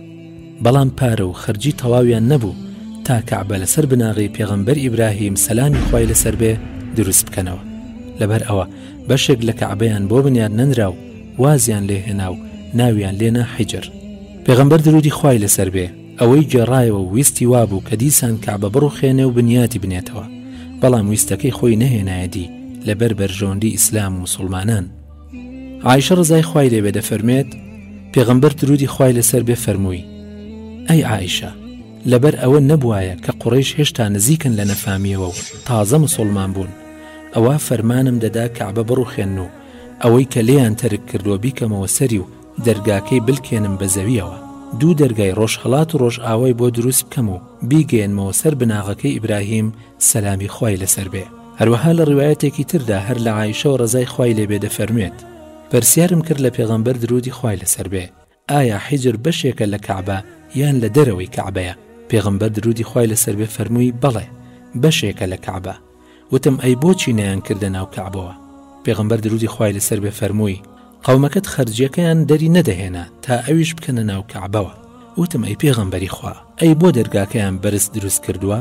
[SPEAKER 1] بەڵام پارە و خەرجی تەواویان نەبوو تا کەعبە لەسەر بناغی پێغەمبەر ئیبراهیم سەلامی خی لەسەر بێ دروست بکەنەوە لەبەر ئەوە بەشێک لە کەعبەیان بۆ بنیاد نەنرا و وازیان لێ هێنا و ناویان لێ نا حیجر. پێغەمبەر درودی خوای لەسەر بێ ئەوەی گێڕایەوە و ویستی وابوو کە دیسان کەعبە بڕوخێنێ و بنیاتی بنێتەوە بەڵام ویستەکەی خۆی نەهێنایە دی لەبەر بەرژەوەندی ئیسلام و موسوڵمانان. عائیشە ڕەزای خوای لێ بێ دەفەرمێت، پێغەمبەر درودی خوای لەسەر بێ فەرمووی، ئەی عائیشە! لەبەر ئەوە نەبوایە کە قوڕەیش هێشتا نزیکن لە نەفامییەوە و تازە موسوڵمان بوون ئەوا فەرمانم دەدا کەعبە بڕوخێنن و ئەوەی کە لێیان تەرک کردووە بیکەمەوە سەری و دەرگاکەی بلکێنم بە زەوییەوە، دوو دەرگای ڕۆژهەڵات و ڕۆژئاوای بۆ دروست بکەم و بیگەیەنمەوە سەر بناغەکەی ئیبراهیم سەلامی خوای لەسەر بێ. هەروەها لە ڕیوایەتێکی تردا هەر لە عائیشەوە ڕەزای خوای لێ بێ دەفەرموێت، پرسیارم کرد لە پێغەمبەر درودی خوای لەسەر بێ، ئایا حیجر بەشێکە لە کەعبە یان لە دەرەوەی کەعبەیە پێغمبەر درودی خوای لەسەر بێ فەرمووی بەڵێ بەشێکە لە کەعبە وتم ئەی بۆچی نەیان کردە ناو کەعبەوە پێغمبەر درودی خوای لەسەر بێ فەرمووی قەومەکەت خەرجیەکەیان دەری نەدەهێنا تا ئەویش بکەنە ناو کەعبەوە وتم ئەی پێغمبەری خوا ئەی بۆ دەرگاکەیان بەرز دروست کردووە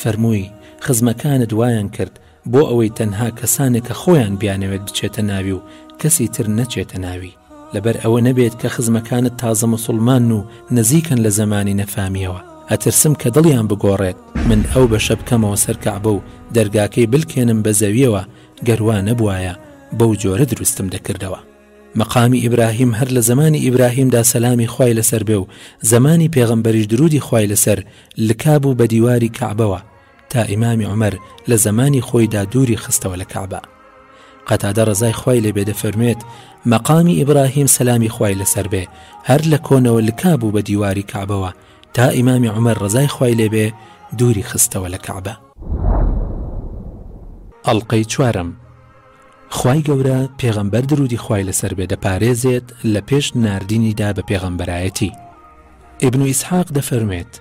[SPEAKER 1] فەرمووی خزمەکانت وایان کرد بۆ ئەوەی تەنها کەسانێک کە خۆیان بیانەوێت بچێتە ناوی و کەسی تر نەچێتە ناوی لەبەر ئەوە نەبێت کە خزمەکانت تازە موسوڵمانن و نزیکن لە زەمانی نەفامیەوە ئەترسم کە دڵیان بگۆڕێت من ئەو بەشە بکەمەوە سەر کەعبە و دەرگاکەی بلکێنم بە زەویەوە گەر وا نەبوایە بەو جۆرە دروستم دەکردەوە مەقامی ئیبراهیم هەر لە زەمانی ئیبراهیمدا سەلامی خوای لەسەر بێ و زەمانی پێغەمبەریش درودی خوای لەسەر لکابوو بە دیواری کەعبەوە تا ئیمامی عومەر لە زەمانی خۆیدا دووری خستەوە لە کەعبە قەتادە ڕزای خوای لێبێ دەفەرموێت مەقامی ئیبراهیم سەلامی خوای لەسەر بێ هەر لە کۆنەوە لکا بوو بە دیواری کەعبەوە تا ئیمامی عومەر ڕزای خوای لێبێ دووری خستەوە لە کەعبە ئەڵلقەی چوارم خوای گەورە پێغەمبەر درودی خوای لەسەر بێ دەپارێزێت لە پێش ناردینیدا بە پێغەمبەرایەتی ئیبن ئیسحاق دەفەرموێت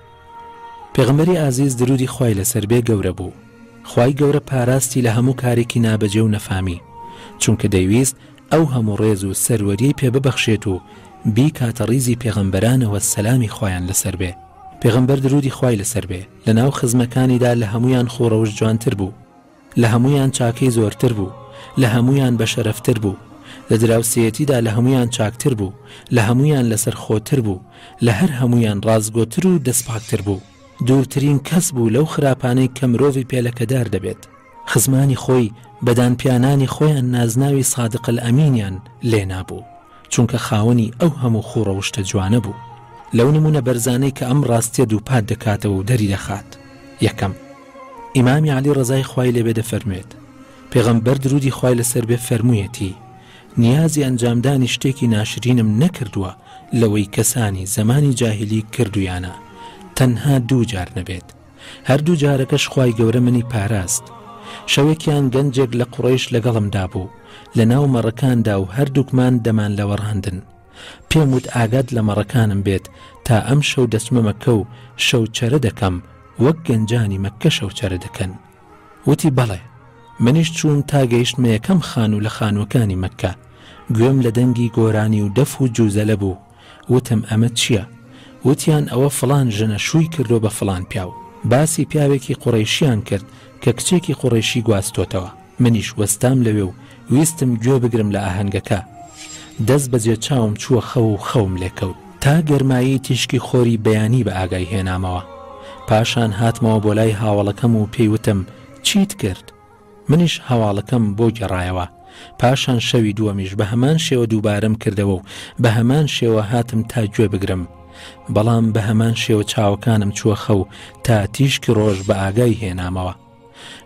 [SPEAKER 1] پێغەمبەری ئازیز درودی خوای لەسەر بێ گەورە بوو خوای گەورە پاراستی لە هەموو کارێکی نابەجێ و نەفامی چونکە دەیویست ئەو هەموو ڕێز و سەروەریەی پێ ببەخشێت و بیکاتە ڕیزی پێغەمبەرانەوە سەلامی خوایان لەسەر بێ پێغەمبەر درودی خوای لەسەر بێ لە ناو خزمەکانیدا لە هەمویان خوڕەوش جوانتر بوو لە هەموویان چاکەی زۆرتر بوو، لە هەموویان بەشەرەفتر بوو، لە دراوسێیەتیدا لە هەموویان چاکتر بوو، لە هەموویان لەسەرخۆتر بوو، لە هەر هەموویان ڕاستگۆتر و دەستپاکتر بوو. دوورترین کەس بوو لەو خراپانەی کە مرۆڤی پێ لەکەدار دەبێت. خزمانی خۆی بە دانپیانانی خۆیان نازناوی سادقەلئەمینیان لێنابوو. چونکە خاوەنی ئەو هەموو خوو ڕەوشتە جوانە بوو. لەو نموونە بەرزانەی کە ئەم ڕاستیە دووپات دەکاتەوە و دەری دەخات، یەکەم، ئیمامی عەلی ڕەزای خوای لێبێ دەفەرموێت، پێغەمبەر دروودی خوای لەسەر بێ فەرموویەتی، نیازی ئەنجامدانی شتێکی ناشرینم نەکردووە لەوەی کەسانی زەمانی جاهیلی کردوویانە، تەنها دوو جار نەبێت. هەردوو جارەکەش خوای گەورە منی پاراست شەوێکیان گەنجێک لە قوڕەیش لەگەڵم دابوو لە ناو مەڕەکاندا و هەردووکمان دەمان لەوەڕاندن پێم وت ئاگات لە مەڕەکانم بێت تا ئەم شەو دەچمە مەکە و شەوچەرە دەکەم وەک گەنجانی مەکە شەوچەرە دەکەن وتی بەڵێ منیش چووم تا گەیشتمە یەکەم خان و لە خانووەکانی مەکە گوێم لە دەنگی گۆرانی و دەف و جوزەلە بوو وتم ئەمە چیە؟ وتیان ئەوە فڵان ژنە شووی کردوە بە فڵان پیاو. باسی پیاوێکی قوڕەیشیان کرد کە کچێکی قوڕەیشی گواستۆتەوە. منیش وەستام لەوێ و ویستم گوێ بگرم لە ئاهەنگەکە. دەست بەجێ چاوم چووە خەو و خەوم لێ کەوت. تا گەرمایی تیشکی خۆری بەیانی بە ئاگای هێنامەوە. پاشان هاتمەوە بۆ لای هاوەڵەکەم و پێی وتم چیت کرد؟ منیش هەواڵەکەم بۆ گێڕایەوە، پاشان شەوی دووەمیش بە هەمان شێوە دووبارەم کردەوە و بە هەمان شێوە هاتم تا گوێ بگرم، بەڵام بە هەمان شێوە چاوەکانم چووە خەو تا تیشکی ڕۆژ بە ئاگای هێنامەوە.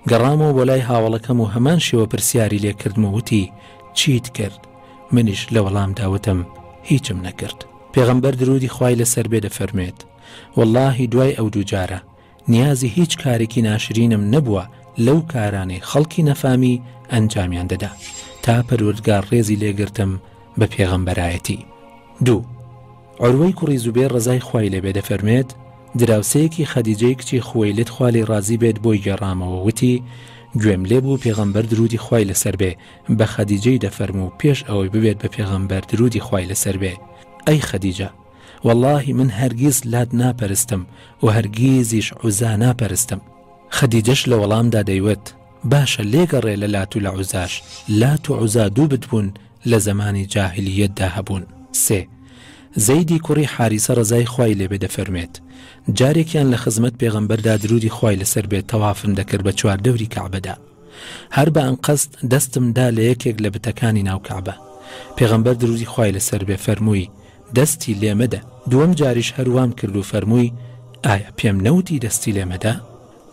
[SPEAKER 1] گەڕامەوە بۆ لای هاوەڵەکەم و هەمان شێوە پرسیاری لێ کردم و وتی، چیت کرد؟ منیش لە وەڵامدا وتم، هیچم نەکرد. پێغەمبەر درودی خوای لەسەر بێ دەفەرموێت، وەڵڵاهی دوای ئەو دوو جارە، نیازی هیچ کارێکی ناشرینم نەبووە لەو کارانەی خەڵکی نەفامی ئەنجامیان دەدا تا پەروەردگار ڕێزی لێگرتم بە پێغەمبەرایەتی دوو عروەی کوڕی زوبێ ڕزای خوای لێبێ دەفەرمێت دراوسەیەکی خەدیجەی کچی خوەی لێت خالی ڕازی بێت بۆی گەڕامەوە وتی گوێم لێ بوو پێغەمبەر درودی خوای لەسەر بێ بە خەدیجەی دەفەرموو پێش ئەوەی ببێت بە پێغەمبەر درودی خوای لەسەر بێ ئەی خەدیجە وەڵاهی من هەرگیز لات ناپەرستم و هەرگیزیش عوزا ناپەرستم خەدیجەش لە وەڵامدا دەیوت باشە لێگەڕێ لە لات و لە عوزاش لات و عوزا دوو بت بوون لە زەمانی جاهلیەتدا هەبوون سێ زەیدی کوڕی حاریسە ڕەزای خوای لێبێ دەفەرمێت جارێکیان لە خزمەت پێغەمبەردا درودی خوای لەسەر بێت تەوافم دەکرد بە چواردەوری کەعبەدا هەر بە ئەنقەست دەستم دا لە یەکێک لە بتەکانی ناو کەعبە پێغەمبەر درودی خوای لەسەر بێ فەرمووی دەستی لێ مەدە. دووەم جاریش هەر وام کرد و فەرمووی، ئایا پێم نەوتی دەستی لێ مەدە؟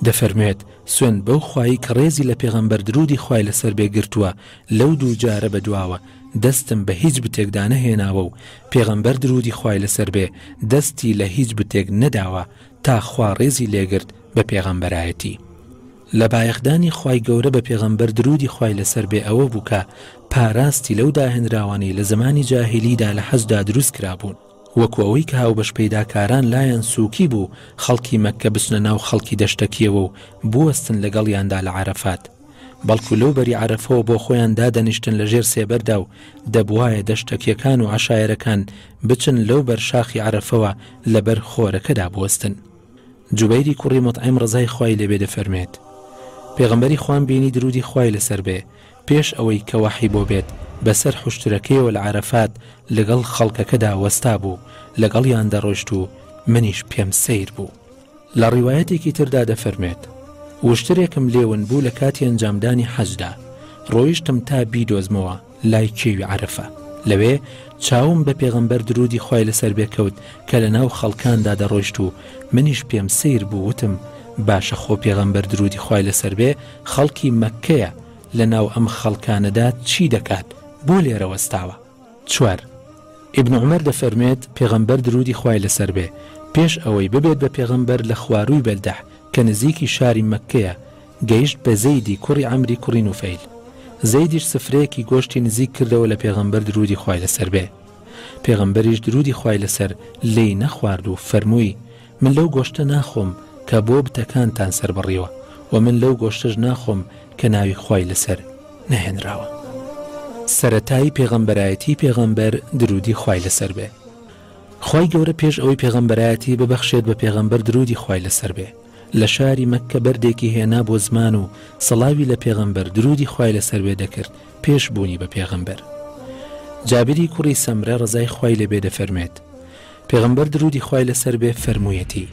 [SPEAKER 1] دەفەرموێت، سوێند بەو خوایەی کە ڕێزی لە پێغەمبەر درودی خوای لەسەر بێ گرتووە لەو دوو جارە بە دواوە دەستم بە هیچ بتێک دانەهێناوە و پێغەمبەر درودی خوای لەسەر بێ دەستی لە هیچ بتێک نەداوە تا خوا ڕێزی لێگرت بە پێغەمبەرایەتی لە بایەخدانی خوای گەورە بە پێغەمبەر درودی خوای لەسەر بێ ئەوە بوو کە پاراستی لەو داهێنراوانەی لە زەمانی جاهیلیدا لە حەجدا دروست کرابوون وەکو ئەوەی کە هاوبەش پەیداکاران لایان سوکی بوو خەڵکی مەککە بچنە ناو خەڵکی دەشتەکیەوە و بوەستن لەگەڵیاندا لە عەرەفات بەڵکو لەو بەری عەرەفەوە بۆ خۆیان دادەنیشتن لە ژێر سێبەردا و دەبوایە دەشتەکیەکان و عەشایەرەکان بچن لەو بەر شاخی عەرەفەوە لەبەر خۆرەکەدا بوەستن. جوبەیری کوڕی موتعیم ڕەزای خوای لێبێ دەفەرمێت، پێغەمبەری خوام بینی درودی خوای لەسەر بێ پێش ئەوەی کە وەحی بۆ بێت بەسەر حوشترەکەیەوە لە عەرەفات لەگەڵ خەڵکەکەدا وەستابوو لەگەڵیان دەڕۆشت و منیش پێم سەیر بوو. لە ڕیوایەتێکی تردا دەفەرمێت، وشترێکم لێ ون بوو لە کاتی ئەنجامدانی حەجدا ڕۆیشتم تا بیدۆزمەوە، لای کێوی عەرەفە لەوێ چاوم بە پێغەمبەر درودی خوای لەسەر بێ کەوت کە لە ناو خەڵکاندا دەڕۆیشت و منیش پێم سەیر بوو وتم باشە خۆ پێغەمبەر درودی خوای لەسەر بێ خەڵکی مەککەیە لە ناو ئەم خەڵکانەدا چی دەکات بۆ لێرە وەستاوە چوار ئیبن عومەر دەفەرموێت پێغەمبەر درودی خوای لەسەر بێ پێش ئەوەی ببێت بە پێغەمبەر لە خوارووی بەلدەح کە نزیکی شاری مەککەیە گەیشت بە زەیدی کوڕی عەمری کوڕی نوفەیل زەیدیش سفرەیەکی گۆشتی نزیک کردەوە لە پێغەمبەر درودی خوای لەسەر بێ پێغەمبەریش درودی خوای لەسەر لێی نەخوارد و فەرمووی من لەو گۆشتە ناخۆم کە بۆ بتەکانتان سەربڕیوە و من لەو گۆشتەش ناخۆم کە ناوی خوای لەسەر نەهێنراوە. سەرەتای پێغەمبەرایەتی پێغەمبەر درودی خوای لەسەر بێ خوای گەورە پێش ئەوەی پێغەمبەرایەتی ببەخشێت بە پێغەمبەر درودی خوای لەسەر بێ، لە شاری مەککە بەردێکی هێنا بۆ زمان و سڵاوی لە پێغەمبەر دروودی خوای لەسەر بێ دەکرد پێش بوونی بە پێغەمبەر جابری کوڕی سەمرە ڕزای خوای لەبێ دەفەرمێت پێغەمبەر دروودی خوای لەسەر بێ فەرموویەتی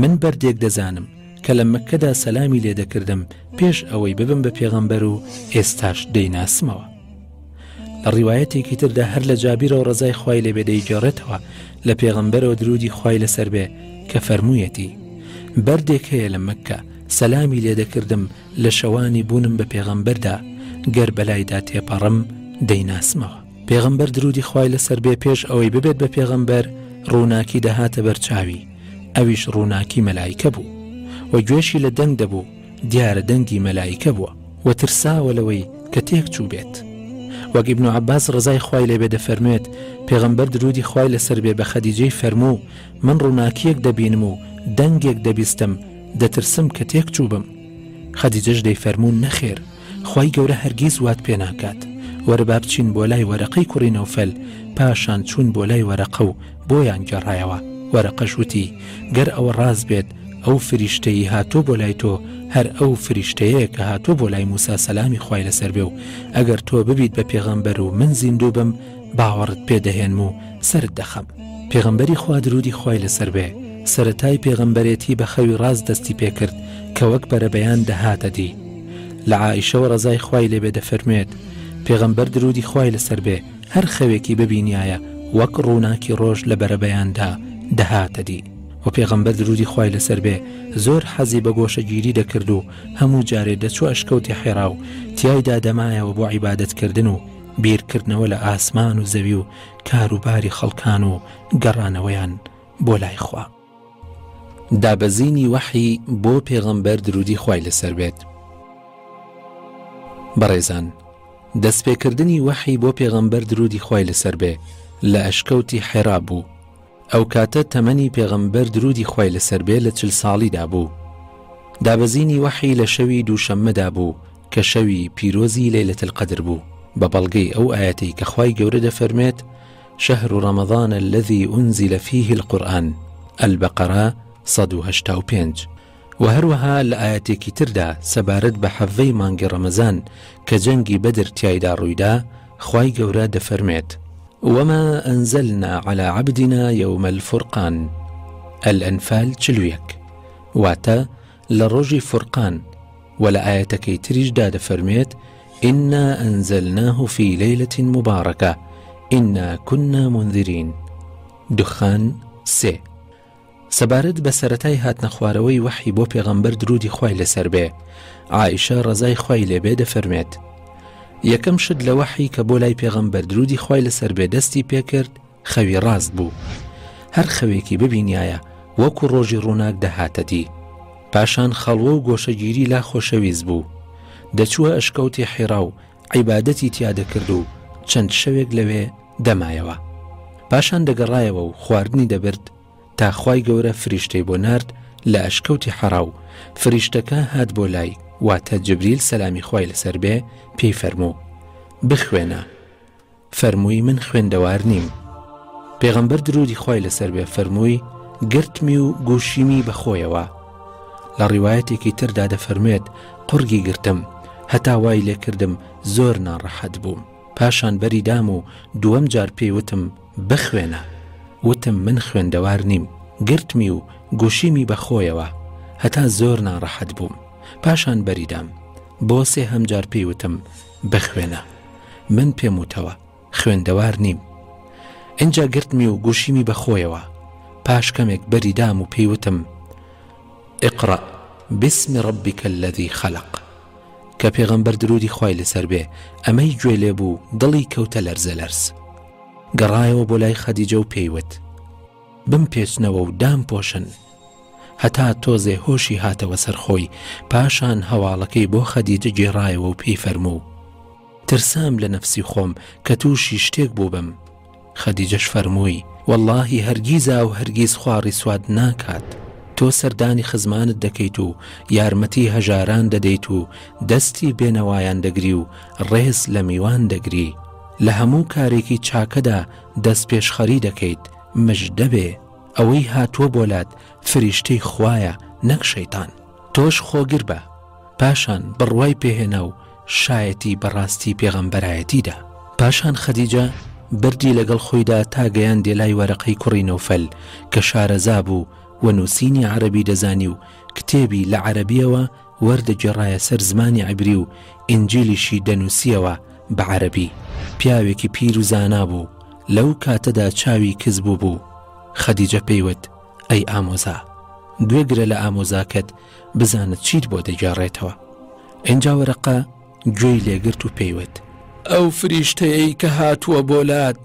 [SPEAKER 1] من بەردێک دەزانم کە لە مەککەدا سەلامی لێ دەکردم پێش ئەوەی ببم بە پێغەمبەر و ئێستاش دەیناسمەوە لە ڕیوایەتێکی تردا هەر لە جابیرەوە ڕزای خوای لێبێ دەیگەڕێتەوە لە پێغەمبەرەوە درودی خوای لەسەر بێ کە فەرموویەتی بەردێک هەیە لە مەکە سەلامی لێدەکردم لە شەوانی بوونم بە پێغەمبەردا گەر بەلایدا تێپەڕم دەیناسمەوە پێغەمبەر درودی خوای لەسەر بێ پێش ئەوەی ببێت بە پێغەمبەر ڕووناکی دەهاتە بەرچاوی ئەویش ڕووناکی مەلایکە بوو و گوێشی لە دەنگ دەبوو دیارە دەنگی مەلائیکە بووە و ترساوە لەوەی کە تێک چوو بێت وەک ابن و عباس ڕزای خوای لێبێ دەفەرموێت پێغەمبەر درودی خوای لەسەر بێ بە خەدیجەی فەرموو من ڕووناکیەک دەبینم و دەنگێک دەبیستم دەترسم کە تێک چوو بم خەدیجەش دەی فەرموو نەخێر خوای گەورە هەرگیز وات پێ ناکات وەرە با بچین بۆ لای وەرەقەی کوڕی نەوفەل پاشان چوون بۆ لای وەرەقە و بۆیان گێڕایەوە وەرەقەش وتی گەر ئەوە ڕاست بێت ئەو فریشتەی هاتووە بۆ لای تۆ هەر ئەو فریشتەیە کە هاتووە بۆ لای موسا سەلامی خوای لەسەر بێ و ئەگەر تۆ ببیت بە پێغەمبەر و من زیندوو بم باوەڕت پێ دەهێنم و سەرت دەخەم پێغەمبەری خوا درودی خوای لەسەر بێ سەرەتای پێغەمبەرێتی بە خەوی ڕاست دەستی پێ کرد کە وەک بەرەبەیان دەهاتە دی لە عائیشەوە ڕەزای خوای لێ بێ دەفەرموێت، پێغەمبەر دروودی خوای لەسەر بێ هەر خەوێکی ببینیایە وەک ڕووناکی ڕۆژ لە بەرەبەیاندا دەهاتە دی، وە پێغەمبەر دروودی خوای لەسەر بێ زۆر حەزی بە گۆشەگیری دەکرد و هەموو جارێ دەچووە ئەشکەوتی حیڕا و تیایدا دەمایەوە بۆ عیبادەت کردن و بیرکردنەوە لە ئاسمان و زەوی و کاروباری خەڵکان و گەڕانەوەیان بۆ لای خوا. دابەزینی وەحی بۆ پێغەمبەر درودی خوای لەسەر بێت بەڕێزان دەستپێکردنی وەحی بۆ پێغەمبەر درودی خوای لەسەر بێ لە ئەشکەوتی حێرا بوو ئەو کاتە تەمەنی پێغەمبەر درودی خوای لەسەر بێ لە چل ساڵیدا بوو دابەزینی وەحی لە شەوی دووشەممەدا بوو کە شەوی پیرۆزی لەیلەتەلقەدر بوو بە بەڵگەی ئەو ئاەتەی کە خوای گەورە دەفەرمێت شهر رمضان الذی انزل فیه القرآن، البقرە، سەد و هەشتا و پێنج، وە هەروەها لە ئایەتێکی تردا سەبارەت بە حەڤەی مانگی ڕەمەزان کە جەنگی بەدر تیایدا ڕوویدا خوای گەورە دەفەرمێت، وما انزلنا علی عبدنا یوم الفرقان، الانفال چل و یەک، واتە، لە ڕۆژی فورقان، وە لە ئایەتەکەی تریش دا دەفەرموێت، انا انزلناه فی لیلە مبارکە انا کنا منذرین، دخان، سێ. سەبارەت بە سەرەتای هاتنە خوارەوەی وەحی بۆ پێغەمبەر درودی خوای لەسەر بێ، عائیشە ڕەزای خوای لێبێ دەفەرموێت، یەکەم شت لە وەحی کە بۆ لای پێغەمبەر درودی خوای لەسەر بێ دەستی پێکرد، خەوی ڕاست بوو. هەر خەوێکی ببینیایە وەکو ڕۆژی ڕووناک دەهاتە دی. پاشان خەڵوە و گۆشەگیری لا خۆشەویست بوو. دەچووە ئەشکەوتی حیرا و عیبادەتی تیا دەکرد و چەند شەوێک لەوێ دەمایەوە. پاشان دەگەڕایەوە و خواردنی دەبرد تا خوای گەورە فریشتەی بۆ نارد لە ئەشکەوتی حەرا و فریشتەکە هات بۆ لای واتە جبریل سەلامی خوای لەسەر بێ پێی فەرموو، بخوێنە. فەرمووی من خوێندەوار نیم. پێغەمبەر درودی خوای لەسەر بێ فەرمووی گرتمی و گوشیمی بە خۆیەوە. لە ڕیوایەتێکی تردا دەفەرموێت قڕگی گرتم هەتا وای لێکردم زۆر ناڕەحەت بووم. پاشان بەری دام و دووەم جار پێی وتم بخوێنە. وتم من خوێندەوار نیم. گرتمی و گوشیمی بە خۆیەوە هەتا زۆر ناڕەحەت بووم. پاشان بەری دام. بۆ سێهەم جار پێی وتم بخوێنە من پێم وتەوە خوێندەوار نیم ئینجا گرتمی و گوشیمی بە خۆیەوە پاش کەمێک بەری دام و پێی وتم اقرا بسم ربک الذی خلق کە پێغەمبەر درودی خوای لەسەر بێ ئەمەی گوێ لێ بوو دڵی کەوتە لەرزە لەرز گەڕایەوە بۆ لای خەدیجە و پێیوت بمپێچنەوە و دامپۆشن. هەتا تۆزێ هۆشی هاتەوە سەر خۆی، پاشان هەواڵەکەی بۆ خەدیجە گێڕایەوە و پێی فەرموو، ترسام لە نەفسی خۆم کە تووشی شتێک بووبم. خەدیجەش فەرمووی، وەڵڵاهی هەرگیزا و هەرگیز خوا ڕیسوات ناکات. تۆ سەردانی خزمانت دەکەیت و یارمەتی هەژاران دەدەیت و دەستی بێنەوایان دەگری و ڕێز لە میوان دەگری. لە هەموو کارێکی چاکەدا دەستپێشخەری دەکەیت مژدەبێ ئەوەی هاتووە بۆلات فریشتەی خوایە نەک شەیتان تۆش خۆگربە پاشان بڕوای پێهێنا و شایەتی بەڕاستی پێغەمبەرایەتیدا پاشان خەدیجە بردی لەگەڵ خۆیدا تا گەیاندێ لای وەرەقەی کوڕی نەوفەل کە شارەزا بوو و نووسینی عەرەبی دەزانی و کتێبی لە عەرەبییەوە وەردەگێڕایە سەر زمانی عیبری و ئینجیلیشی دەنووسییەوە بە عەرەبی. پیاوێکی پیر و زانا بوو، لەو کاتەدا چاوی کز بووبوو. خەدیجە پێی وت، ئەی ئامۆزا! گوێگرە لە ئامۆزاکەت، بزانە چیت بۆ دەگێڕێتەوە. ئینجا وەرەقە گوێی لێگرت و پێی وت.
[SPEAKER 3] ئەو فریشتەیەی کە هاتووە بۆ لات،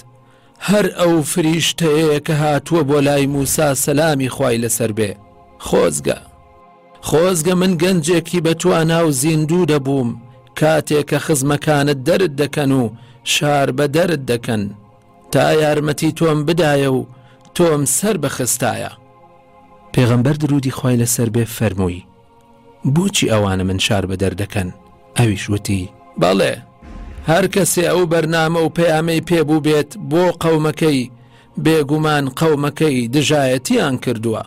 [SPEAKER 3] هەر ئەو فریشتەیەیە کە هاتووە بۆ لای موسا سەلامی خوای لەسەر بێ، خۆزگە، خۆزگە من گەنجێکی بە توانا و زیندوو دەبووم کاتێ کە خزمەکانت دەرت دەکەن و شار بە دەرت دەکەن تا یارمەتی تۆم بدایە و تۆم سەر بخستایە.
[SPEAKER 1] پێغەمبەر درودی خوای لەسەر بێ فەرمووی. بۆچی ئەوانە من شار بەدەر دەکەن؟ ئەویش وتی.
[SPEAKER 3] بەڵێ، هەر کەسێ ئەو بەرنامە و پەیامەی پێ بووبێت بۆ قەومەکەی، بێگومان قەومەکەی دژایەتیان کردووە.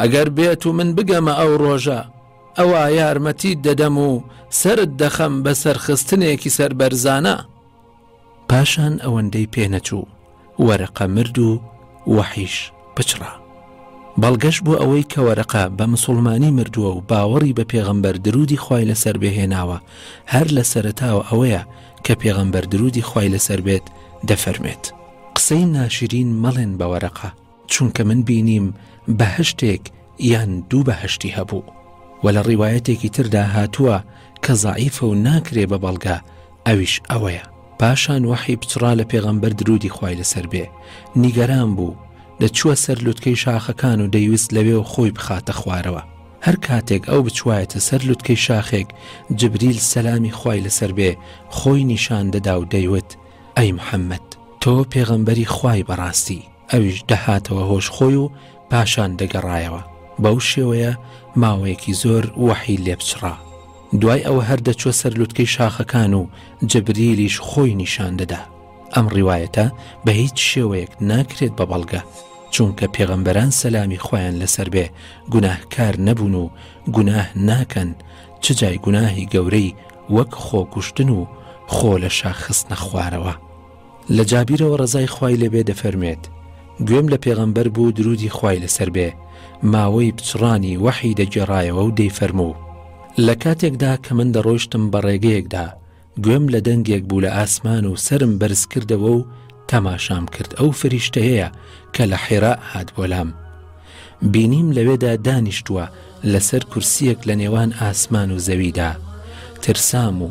[SPEAKER 3] ئەگەر بێت و من بگەمە ئەو ڕۆژە، ئەوا یارمەتیت دەدەم و سەرت دەخەم بە سەرخستنێکی سەربەرزانە.
[SPEAKER 1] پاشان ئەوەندەی پێ نەچوو وەرەقە مرد و وەحیش پچڕا. بەڵگەش بۆ ئەوەی کە وەرەقە بە مسوڵمانی مردووە و باوەڕی بە پێغەمبەر درودی خوای لەسەر بێ هێناوە هەر لە سەرەتاوە ئەوەیە کە پێغەمبەر درودی خوای لەسەر بێت دەفەرمێت، قسەی ناشرین مەڵێن بە وەرەقە. چونکە من بینیم بەهەشتێک یان دوو بەهەشتی هەبوو و لە ڕیواەتێکی تردا هاتووە کە زعیفە و ناکرێ بە بەڵگە ئەویش ئەوەیە پاشان وەحی بچڕا لە پێغەمبەر درودی خوای لەسەر بێ نیگەران بوو دەچووە سەر لوتکەی شاخەکان و دەیویست لەوێ و خۆی بخاتە خوارەوە هەر کاتێک ئەو بچوایەتە سەر لوتکەی شاخێک جبریل سەلامی خوای لەسەر بێ خۆی نیشان دەدا و دەیوت ئەی محەممەد تۆ پێغەمبەری خوای بەڕاستی ئەویش دەهاتەوە هۆش خۆی و پاشان دەگەڕایەوە، بەو شێوەیە ماوەیەکی زۆر وەحی لێپچڕا، دوای ئەوە هەر دەچووە سەر لوتکەی شاخەکان و جبریلیش خۆی نیشان دەدا، ئەم ڕیوایەتە بە هیچ شێوەیەک ناکرێت بە بەڵگە، چونکە پێغەمبەران سەلامی خوایان لەسەر بێ گوناهکار نەبوون و گوناه ناکەن، چ جای گوناهی گەورەی وەک خۆ کوشتن و خۆ لە شاخ خستنە خوارەوە. لە جابیرەوە ڕەزای خوای لێ بێ دەفەرموێت، گوێم لە پێغەمبەر بوو دروودی خوای لە سەر بێ ماوەی پچڕانی وەحی دەگێڕایەوە و دەیفەرموو، لە کاتێکدا کە من دەڕۆیشتم بە ڕێگەیەکدا گوێم لە دەنگێک بوو لە ئاسمان و سەرم بەرز کردەوە و تەماشام کرد ئەو فریشتەیەیە کە لە حیراء هات بۆ لام بینیم لەوێدا دانیشتووە لەسەر کورسییەک لە نێوان ئاسمان و زەویدا ترسام و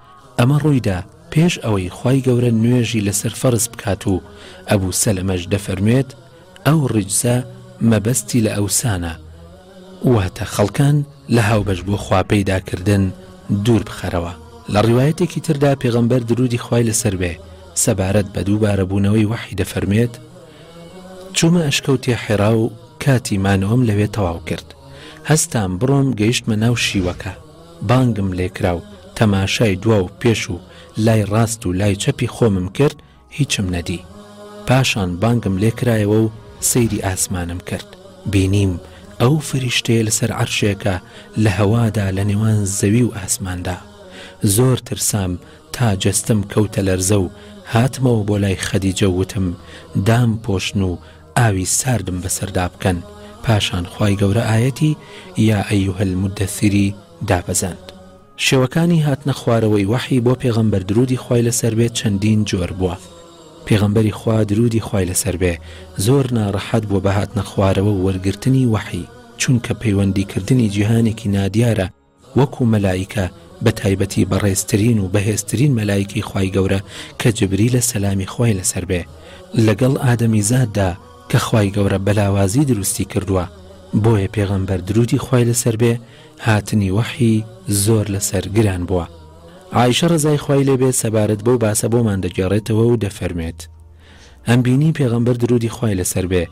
[SPEAKER 1] ئەمە ڕوویدا پێش ئەوەی خوای گەورە نوێژی لەسەر فەرز بکات و ئەبو سەلەمەش دەفەرموێت، ئەو ڕیجزە مەبەستی لە ئەوسانە، واتە خەڵکان لە هاوبەش بۆ خوا پەیدا کردن دوور بخەرەوە. لە ڕیوایەتێکی تردا پێغەمبەر دروودی خوای لەسەر بێ سەبارەت بە دووبارە بوونەوەی وەحی دەفەرموێت، چوومە ئەشکەوتی حیرا و کاتی مانەوەم لەوێ تەواو کرد، هەستام بڕۆم گەیشتمە ناو شیوەکە، بانگم لێکرا و تەماشای دوا و پێش و لای ڕاست و لای چەپی خۆمم کرد، هیچم نەدی. پاشان بانگم لێکرایەوە و سەیری ئاسمانم کرد، بینیم ئەو فریشتەیە لەسەر عەرشێکە لە هەوادا لە نێوان زەوی و ئاسماندا. زۆر ترسام تا جەستەم کەوتە لەرزە و هاتمەوە بۆ لای خەدیجە و وتم، دامپۆشن و ئاوی ساردم بەسەردا بکەن پاشان خوای گەورە ئایەتی، یا ایها المدثر، ی دابەزاند. شێوەکانی هاتنە خوارەوەی وەحی بۆ پێغەمبەر دروودی خوای لەسەر بێت چەندین جۆر بووە، پێغەمبەری خوا دروودی خوای لەسەر بێ زۆر ناڕەحەت بووە بە هاتنە خوارەوە و وەرگرتنی وەحی چونکە پەیوەندیکردنی جیهانێکی نادیارە، وەکو مەلائیکە بە تایبەتی بەڕێزترین و بەهێزترین مەلائیکەی خوای گەورە کە جبریلە سەلامی خوای لەسەر بێ لەگەڵ ئادەمیزاددا کە خوای گەورە بە لاوازی دروستی کردووە بۆیە پێغەمبەر درودی خوای لەسەر بێ هاتنی وەحی زۆر لەسەر گران بووە. عائیشە ڕەزای خوای لێ بێت سەبارەت بەو باسە بۆمان دەگێڕێتەوە و دەفەرمێت، ئەمبینی پێغەمبەر درودی خوای لەسەر بێ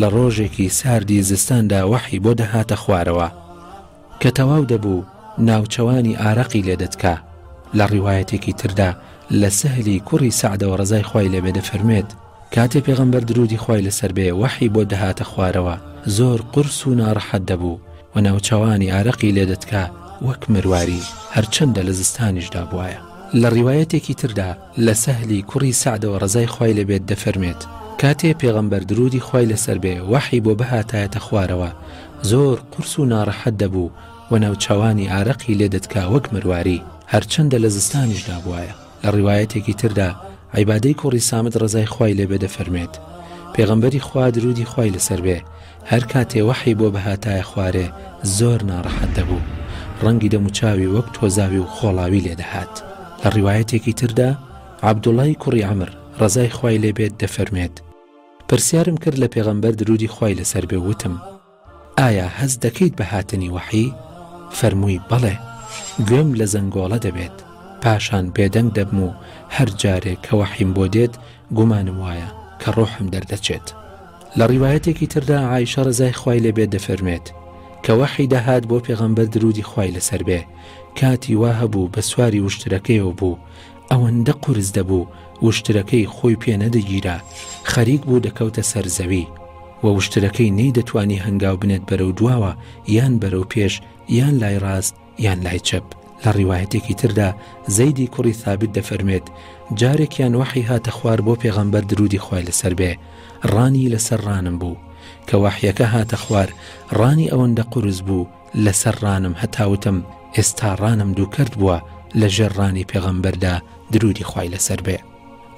[SPEAKER 1] لە ڕۆژێکی ساردی زستاندا وەحی بۆ دەهاتە خوارەوە، کە تەواو دەبوو ناوچەوانی ئارەقی لێ دەتکا، لە ڕیوایەتێکی تردا لە سەهلی کوڕی سەعدەوە ڕەزای خوای لێ بێ دەفەرموێت، کاتێ پێغەمبەر درودی خوای لەسەر بێ وەحی بۆ دەهاتە خوارەوە زۆر قورس و ناڕەحەت دەبوو و ناوچەوانی ئارەقی لێ دەتکا وەک مرواری هەرچەندە لە زستانیشدا بوایە، لە ڕیوایەتێکی تردا، لە سەهلی کوڕی سەعدەوە ڕەزای خوای لێ بێت دەفەرمێت، کاتێ پێغەمبەر دروودی خوای لەسەر بێ وەحی بۆ بهاتایەتە خوارەوە زۆر قورس و ناڕەحەت دەبوو و ناوچاوانی ئارەقی لێ دەتکا وەک مرواری هەرچەندە لە زستانیشدا بوایە. لە ڕیوایەتێکی تردا عیبادەی کوڕی سامت ڕەزای خوای لێ بێ دەفەرمێت، پێغەمبەری خوا دروودی خوای لەسەر بێ هەر کاتێ وەحی بۆ بهاتایە خوارێ زۆر ناڕەحەت دەبوو، ڕەنگی دەموچاوی وەک تۆزاوی و خۆڵاوی لێ دەهات. لە ڕیوایەتێکی تردا عەبدوڵڵای کوڕی عەمر، ڕەزای خوای لێ بێت، دەفەرموێت، پرسیارم کرد لە پێغەمبەر درودی خوای لەسەر بێ و وتم، ئایا هەست دەکەیت بە هاتنی وەحی؟ فەرمووی، بەڵێ، گوێم لە زەنگۆڵە دەبێت، پاشان بێدەنگ دەبم و هەر جارێ کە وەحیم بۆ دێت گومانم وایە کە ڕۆحم دەردەچێت. لە ڕیوایەتێکی تردا عائیشە ڕەزای خوای لێ بێت دەفەرموێت، کە وەحی دەهات بۆ پێغەمبەر درودی خوای لەسەر بێ کاتی وا هەبوو بە سواری وشترەکەیەوە بوو ئەوەندە قورس دەبوو وشترەکەی خۆی پێ نەدەگیرا خەریک بوو دەکەوتە سەر زەوی و وشترەکەی نەیدەتوانی هەنگاو بنێت بەرەو دواوە یان بەرەو پێش یان لای ڕاست یان لای چەپ لە ڕیوایەتێکی تردا زەیدی کوڕی ثابت دەفەرمێت جارێکیان وەحی هاتە خوار بۆ پێغەمبەر درودی خوای لەسەر بێ ڕانی لەسەر ڕانم بوو کە وەحیەکە هاتە خوار ڕانی ئەوەندە قورس بوو لەسەر ڕانم هەتاوتم ئێستا ڕانم دووکەرت بووە لە ژێر ڕانی پێغەمبەردا درودی خوای لەسەر بێ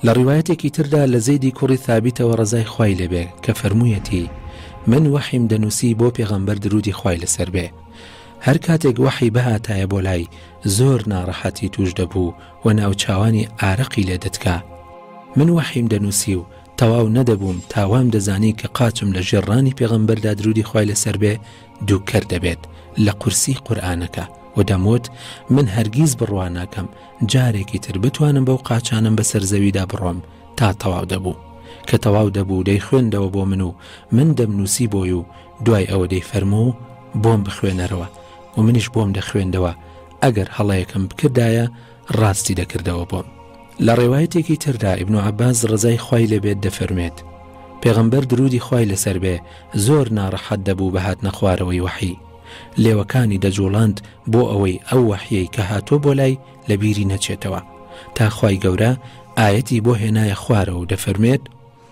[SPEAKER 1] لە ڕیواەتێکی تردا لە زەیدی کوڕی ثابتەوە ڕزای خوای لەبێ کە فەرموویەتی من وەحیم دەنووسی بۆ پێغەمبەر درودی خوای لەسەر بێ هەر کاتێک وەحی بهاتایە بۆ لای زۆر ناڕەحەتی توش دەبوو و ناوچاوانی ئارەقی لێ دەتکا. من وەحیم دەنووسی و تەواو نەدەبووم تا وام دەزانی کە قاچم لە ژێر ڕانی پێغەمبەردا دروودی خوای لەسەر بێ دوو کەر دەبێت لە قورسی قورئانەکە و دەموت من هەرگیز بڕوا ناکەم جارێکی تر بتوانم بەو قاچانم بەسەر زەویدا بڕۆم تا تەواو دەبوو کە تەواو دەبوو دەیخوێندەوە بۆ من و من دەمنووسی بۆی و دوای ئەوە دەی فەرموو بۆم بخوێنەرەوە و منیش بۆم دەخوێندەوە ئەگەر هەڵەیەکم بکردایە ڕاستی دەکردەوە بۆم لە ڕێوایەتێکی تردا ئیبن و عباس ڕزای خی لەبێت دەفەرمێت پێغەمبەر درودی خی لەسەر بێ زۆر ناڕەحەت دەبوو بە هات نەخوارەوەی وەحی لێوەکانی دەجوڵاند بۆ ئەوەی ئەو وەحیەی کە هاتۆ بۆ لای لە بیری نەچێتەوە تاخوای گەورە ئاەتی بۆ هێنایە خوارەوە و دەفەرمێت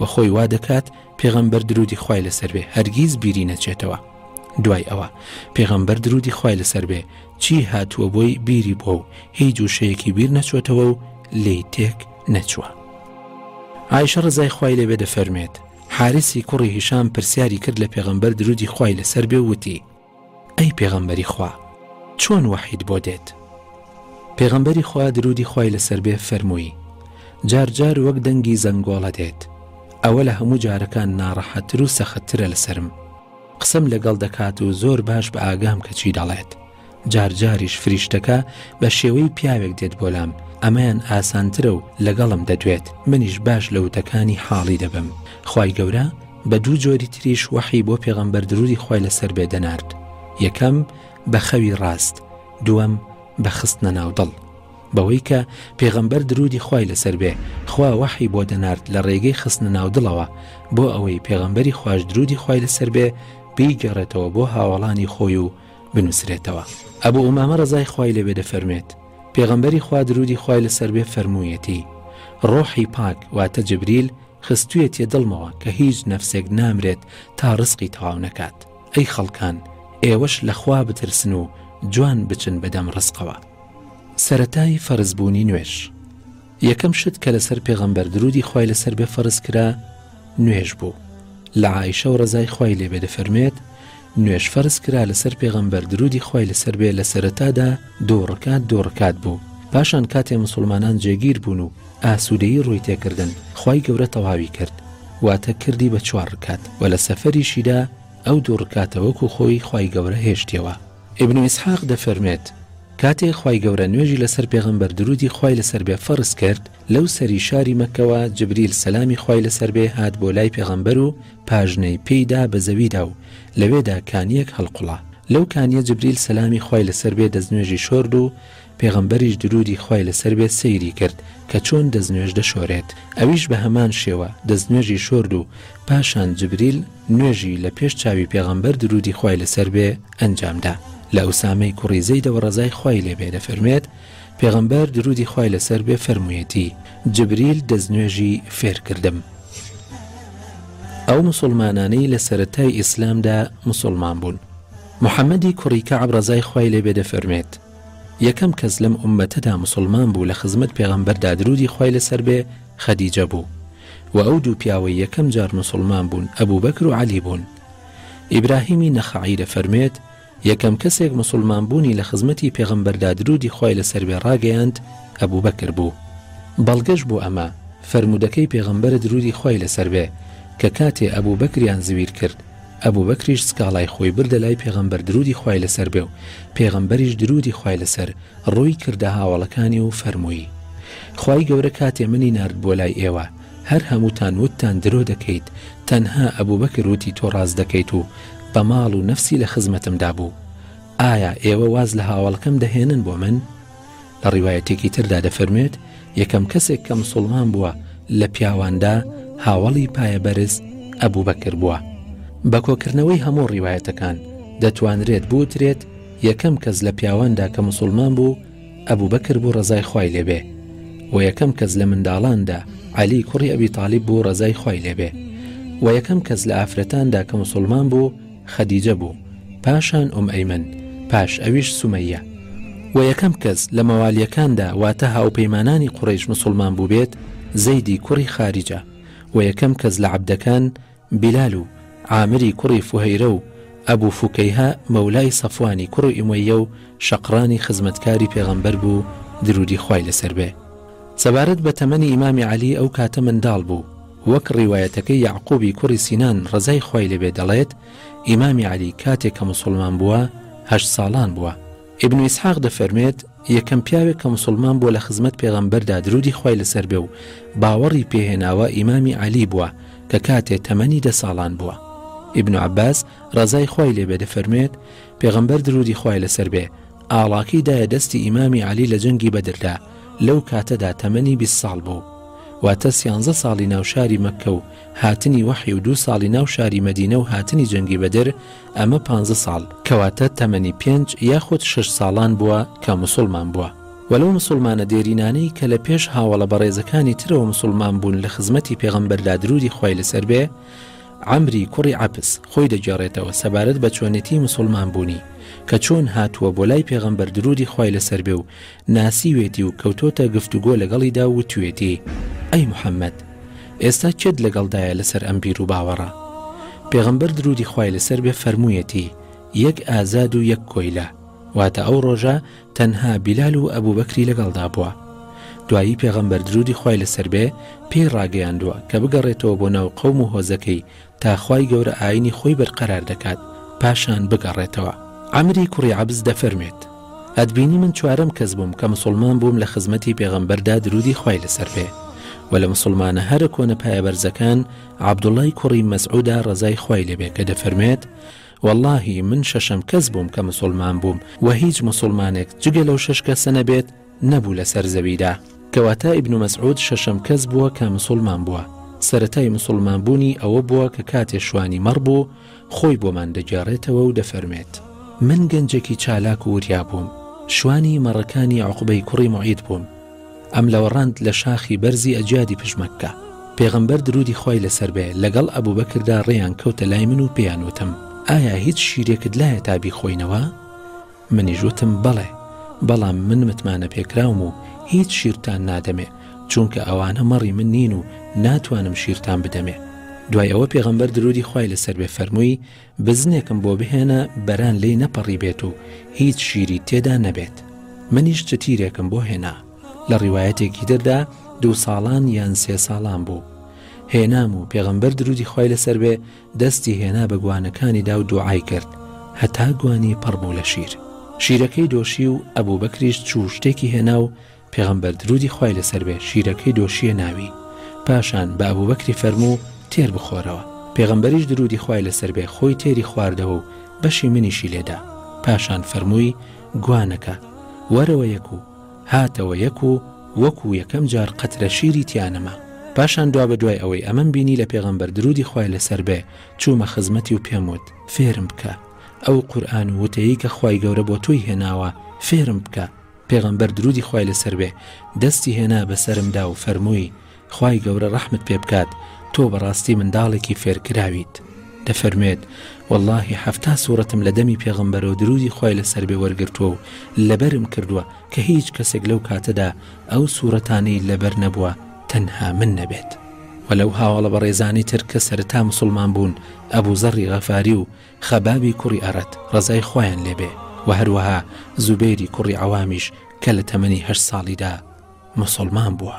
[SPEAKER 1] و خۆی وا دەکات پێغەمبەر درودی خوای لەسەر بێ هەرگیز بیری نەچێتەوە دوای ئەوە پێغەمبەر درودی خوای لەسەر بێ چی هاتووە بۆی بیری بۆ و هیچ وشەیەکی بیر نەچۆتەوە و لی تێک نەچووە عیشە ڕزای خوای لەبێ دەفەرمێت حارسی کوڕی هیشان پرسیاری کرد لە پێغەمبەر درودی خوای لەسەر بێ وتی ئەی پێغەمبەری خوا چۆن وەحیت بۆ دێت؟ پێغەمبەری خوا درودی خوای لەسەر بێ فەرمووی، جار جار وەک دەنگی زەنگۆڵە دێت، ئەوە لە هەموو جارەکان ناڕەحەتتر و سەختترە لەسەرم، قسەم لەگەڵ دەکات و زۆر باش بە ئاگام کە چی دەڵێت، جار جاریش فریشتەکە بە شێوەی پیاوێک دێت بۆ لام، ئەمەیان ئاسانترە و لەگەڵم دەدوێت، منیش باش لە وتەکانی حاڵی دەبم، خوای گەورە بە دوو جۆری تریش وەحی بۆ پێغەمبەر درودی خوای لەسەر بێ دەنارد یەکەم بە خەوی ڕاست دووەم بە خستنە ناودڵ بەوەی کە پێغەمبەر درودی خوای لەسەر بێ خوا وەحی بۆ دەنارد لە ڕێگەی خستنە ناودڵەوە بۆ ئەوەی پێغەمبەری خوش درودی خوای لەسەر بێ بیگەڕێتەوە بۆ هاوڵانی خۆی و بنووسرێتەوە ئەبوو ئەمامە ڕزای خوای لەبێ دەفەرمێت پێغەمبەری خوا درودی خوای لەسەر بێ فەرموویەتی ڕۆحی پاک واتە جبریل خستویەتیە دڵمەوە کە هیچ نەفسێک نامرێت تا ڕزقی تەواو نەکات ئەی خەڵکان ئێوەش لە خوا بترسن و جوان بچن بەدەم ڕزقەوە. سەرەتای فەرز بوونی نوێژ. یەکەم شت کە لەسەر پێغەمبەر درودی خوای لەسەر بێ فەرز کرا نوێژ بوو لە عائیشەو ڕەزای خوای لێبێ دەفەرمێت، نوێژ فەرز کرا لەسەر پێغەمبەر درودی خوای لەسەر بێ لە سەرەتادا دوو ڕکات دوو ڕکات بوو پاشان کاتێ مسوڵمانان جێگیر بوون و ئاسوودەیی ڕووی تێکردن خوای گەورە تەواوی کرد واتە کردی بە چوار ڕکات و لە سەفەریشیدا ئەو دوو ڕکاتە وەکو خۆی خوای گەورە هێشتیەوە ئیبن ئیسحاق دەفەرمێت کاتێ خوای گەورە نوێژی لەسەر پێغەمبەر درودی خوای لەسەر بێ فەرز کرد لەو سەری شاری مەککەوە جبریل سەلامی خوای لەسەر بێ هات بۆ لای پێغەمبەر و پاژنەی پێی دا بە زەویدا و لەوێدا کانییەک هەڵقوڵا لەو کانییە جبریل سەلامی خوای لەسەر بێ دەستنوێژی شۆرد و پێغەمبەریش درودی خوای لەسەر بێ سەیری کرد کە چۆن دەستنوێژ دەشۆرێت ئەویش بە هەمان شێوە دەستنوێژی شۆرد و پاشان جبریل نوێژی لە پێش چاوی پێغەمبەر درودی خوای لەسەر بێ ئەنجامدا لە ئوسامەی کوڕی زەیدەوە ڕەزای خوای لێبێ دەفەرمێت پێغەمبەر، درودی خوای لەسەر بێ، فەرموویەتی، جبریل دەستنوێژی فێر کردم. ئەو موسوڵمانانەی لە سەرەتای ئیسلامدا موسوڵمان بوون. محەمەدی کوڕی کەعب ڕەزای خوای لێ بێ دەفەرمێت، یەکەم کەس لەم ئوممەتەدا موسوڵمان بوو لە خزمەت پێغەمبەردا درودی خوای لەسەر بێ خەدیجە بوو، وە ئەو دوو پیاوەی یەکەم جار موسوڵمان بوون ئەبوبەکر و عەلی بوون. ئیبراهیمی نەخەعی دەفەرمێت، یەکەم کەسێک موسوڵمان بوونی لە خزمەتی پێغەمبەردا دروودی خوای لەسەر بێ ڕاگەیاند ئەبوبەکر بوو بەڵگەش بۆ ئەمە فەرموودەکەی پێغەمبەرە دروودی خوای لەسەر بێ کە کاتێ ئەبوبەکریان زویر کرد ئەبوبەکریش سکاڵای خۆی بردە لای پێغەمبەر دروودی خوای لەسەر بێ و پێغەمبەریش دروودی خوای لەسەر ڕووی کردە هاوەڵەکانی و فەرمووی خوای گەورە کاتێ منی نارد بۆ لای ئێوە هەر هەمووتان وتتان درۆ دەکەیت تەنها ئەبوبەکر وتی تۆ ڕاست دەکەیت و بە ماڵ و نەفسی لە خزمەتمدا بوو ئایا ئێوە واز لە هاوەڵەکەم دەهێنن بۆ من؟ لە ڕیوایەتێکی تردا دەفەرموێت یەکەم کەسێک کە مسوڵمان بووە لە پیاواندا هاوەڵی پایە بەرز ئەبوبەکر بووە بە کۆکردنەوەی هەموو ڕیوایەتەکان دەتوانرێت بوترێت یەکەم کەس لە پیاواندا کە مسوڵمان بوو ئەبوبەکر بوو ڕەزای خوای لێ بێ وە یەکەم کەس لە منداڵاندا عەلی کوڕی ئەبی تالیب بوو ڕەزای خوای لێ بێ وە یەکەم کەس لە ئافرەتاندا کە مسوڵمان بوو خەدیجە بوو پاشان ئوم ئەیمن پاش ئەویش سومەیە وە یەکەم کەس لە مەوالیەکاندا واتە هاوپەیمانانی قوڕەیش مسوڵمان بووبێت زەیدی کوڕی خاریجە وە یەکەم کەس لە عەبدەکان بیلال و عامری کوڕی فوهەیرە و ئەبو فوکەیهە مەولای سەفوانی کوڕ ئومەییە و شەقڕانی خزمەتکاری پێغەمبەر بوو درودی خوای لەسەر بێ. سەبارەت بە تەمەنی ئیمامی عەلی ئەو کاتە منداڵ بوو، وەک ڕیوایەتەکەی یەعقوبی کوڕی سینان ڕەزای خوای لێ بێ دەڵێت، ئیمامی عەلی کاتێ کە موسوڵمان بووە هەشت ساڵان بووە، ئیبن ئیسحاق دەفەرمێت، یەکەم پیاوێک کە موسڵمان بووە لە خزمەت پێغەمبەردا درودی خوای لەسەر بێ و باوەڕی پێ هێناوە ئیمامی عەلی بووە کە کاتێ تەمەنی دە ساڵان بووە. ئیبن عەباس ڕەزای خوای لێ بێ دەفەرموێت، پێغەمبەر درودی خوای لەسەر بێ ئاڵاکەی دایە دەستی ئیمامی عەلی لە جەنگی بەدردا، لەو کاتەدا تەمەنی بیست ساڵ بوو. واتە سیانزە ساڵی ناو شاری مەککە و هاتنی وەحی و دوو ساڵی ناو شاری مەدینە و هاتنی جەنگی بەدر ئەمە پانزە ساڵ کەواتە تەمەنی پێنج یاخود شەش ساڵان بووە کە موسوڵمان بووە وە لەو موسوڵمانە دێرینانەی کە لە پێش هاوەڵە بەڕێزەکانی ترەوە موسوڵمان بوون لە خزمەتی پێغەمبەردا درودی خوای لەسەر بێ عەمری کوڕی عەپس خۆی دەگێڕێتەوە سەبارەت بە چۆنێتی موسوڵمان بوونی کە چۆن هاتووە بۆ لای پێغەمبەر درودی خوای لەسەر بێ و ناسیوێتی و کەوتۆتە گفتوگۆ لەگەڵیدا و وتوێتی، ئەی محەممەد! ئێستا کێت لەگەڵدایە لەسەر ئەم بیروباوەڕە؟ پێغەمبەر دروودی خوای لەسەر بێ فەرموویەتی، یەک ئازاد و یەک کۆیلە، واتە ئەو ڕۆژە تەنها بیلال و ئەبووبەکری لەگەڵدا بووە. دوایی پێغەمبەر دروودی خوای لەسەر بێ پێی ڕاگەیاندووە کە بگەڕێتەوە بۆ ناو قەوم و هۆزەکەی، تا خوای گەورە ئاینی خۆی بەرقەرار دەکات پاشان بگەڕێتەوە. عەمری کوڕی عەبس دەفەرموێت، ئەتبینی من چوارەم کەس بووم کە مسوڵمان بووم لە خزمەتی پێغەمبەردا درودی خوای لەسەر بێ، وە لە مسوڵمانە هەرە کۆنە پایەبەرزەکان عەبدوڵای کوڕی مەسعودە ڕەزای خوای لێ بێ کە دەفەرموێت، وەڵاهی من شەشەم کەس بووم کە مسوڵمان بووم، وە هیچ مسوڵمانێک جگە لەو شەش کەسە نەبێت، نەبوو لەسەر زەویدا کەواتە ئیبن مسعود شەشەم کەس بووە کە مسوڵمان بووە سەرەتای مسوڵمان بوونی ئەوە بووە کە کاتێ شوانی مەڕ بوو خۆی بۆمان دەگێڕێتەوە و دەفەرمێت من گەنجێکی چالاک و وریا بووم شوانی مەڕەکانی عقبەی کوڕی معید بووم ئەم لەوەڕاند لە شاخی بەرزی ئەجیادی پژمەککە پێغەمبەر درودی خوای لەسەر بێ لەگەڵ ئەبوبەکردا ڕێیان کەوتە لای من و پێیان وتم ئایا هیچ شیرێکت لایە تا بیخۆینەوە؟ منیش وتم بەڵێ، بەڵام من متمانەپێکراوم و هیچ شیرتان نادەمێ، چونکە ئەوانە مەڕی من نین و ناتوانم شیرتان بدەمێ. دوای ئەوە پێغەمبەر درودی خوای لەسەر بێ فەرمووی، بزنێکم بۆ بهێنە بەران لێی نەپەڕیبێت و هیچ شیری تێدا نەبێت. منیش چتیرێکم بۆ هێنا. لە ڕیوایەتێکی تردا دوو ساڵان یان سێ ساڵان بوو. هێنام و پێغەمبەر درودی خوای لەسەر بێ دەستی هێنا بە گوانەکانی دا و دوعای کرد هەتا گوانی پڕ بوو لە شیر. شیرەکەی دۆشی و ئەبوبەکریش چوو شتێکی هێنا و پێغەمبەر درودی خوای لەسەر بێ شیرەکەی دۆشیە ناوی. پاشان بە ئەبوبەکری فەرموو تێر بخۆرەوە. پێغەمبەریش درودی خوای لەسەر بێ خۆی تێری خواردەوە و بەشی منیشی لێدا. پاشان فەرمووی گوانەکە، وەرەوە یەک و. هاتەوە یەک و وەکو یەکەم جار قەترە شیری تیا نەما پاشان دوابەدوای ئەوەی ئەمەم بینی لە پێغەمبەر درودی خوای لەسەر بێ چوومە خزمەتی و پێم وت فێرم بکە ئەو قورئان و وتەیەی کە خوای گەورە بۆ تۆی هێناوە فێرم بکە پێغەمبەر درودی خوای لەسەر بێ دەستی هێنا بەسەرمدا و فەرمووی خوای گەورە ڕەحمت پێ بکات تۆ بەڕاستی منداڵێکی فێرکراویت دەفەرموێت وەڵاهی حەفتا سوورەتم لە دەمی پێغەمبەرەوە درودی خوای لەسەر بێ وەرگرتووە و لەبەرم کردووە کە هیچ کەسێک لەو کاتەدا ئەو سوورەتانەی لەبەر نەبووە تەنها من نەبێت وە لەو هاواڵە بەڕێزانی تر کە سەرتا مسلمان بوون ئەبوو زەڕی غەفاری و خەبابی کوڕی ئەرەت ڕەزای خوایان لێبێ و هەروەها زوبێری کوڕی عەوامیش کە لە تەمەنی هەشت ساڵیدا موسڵمان بووە.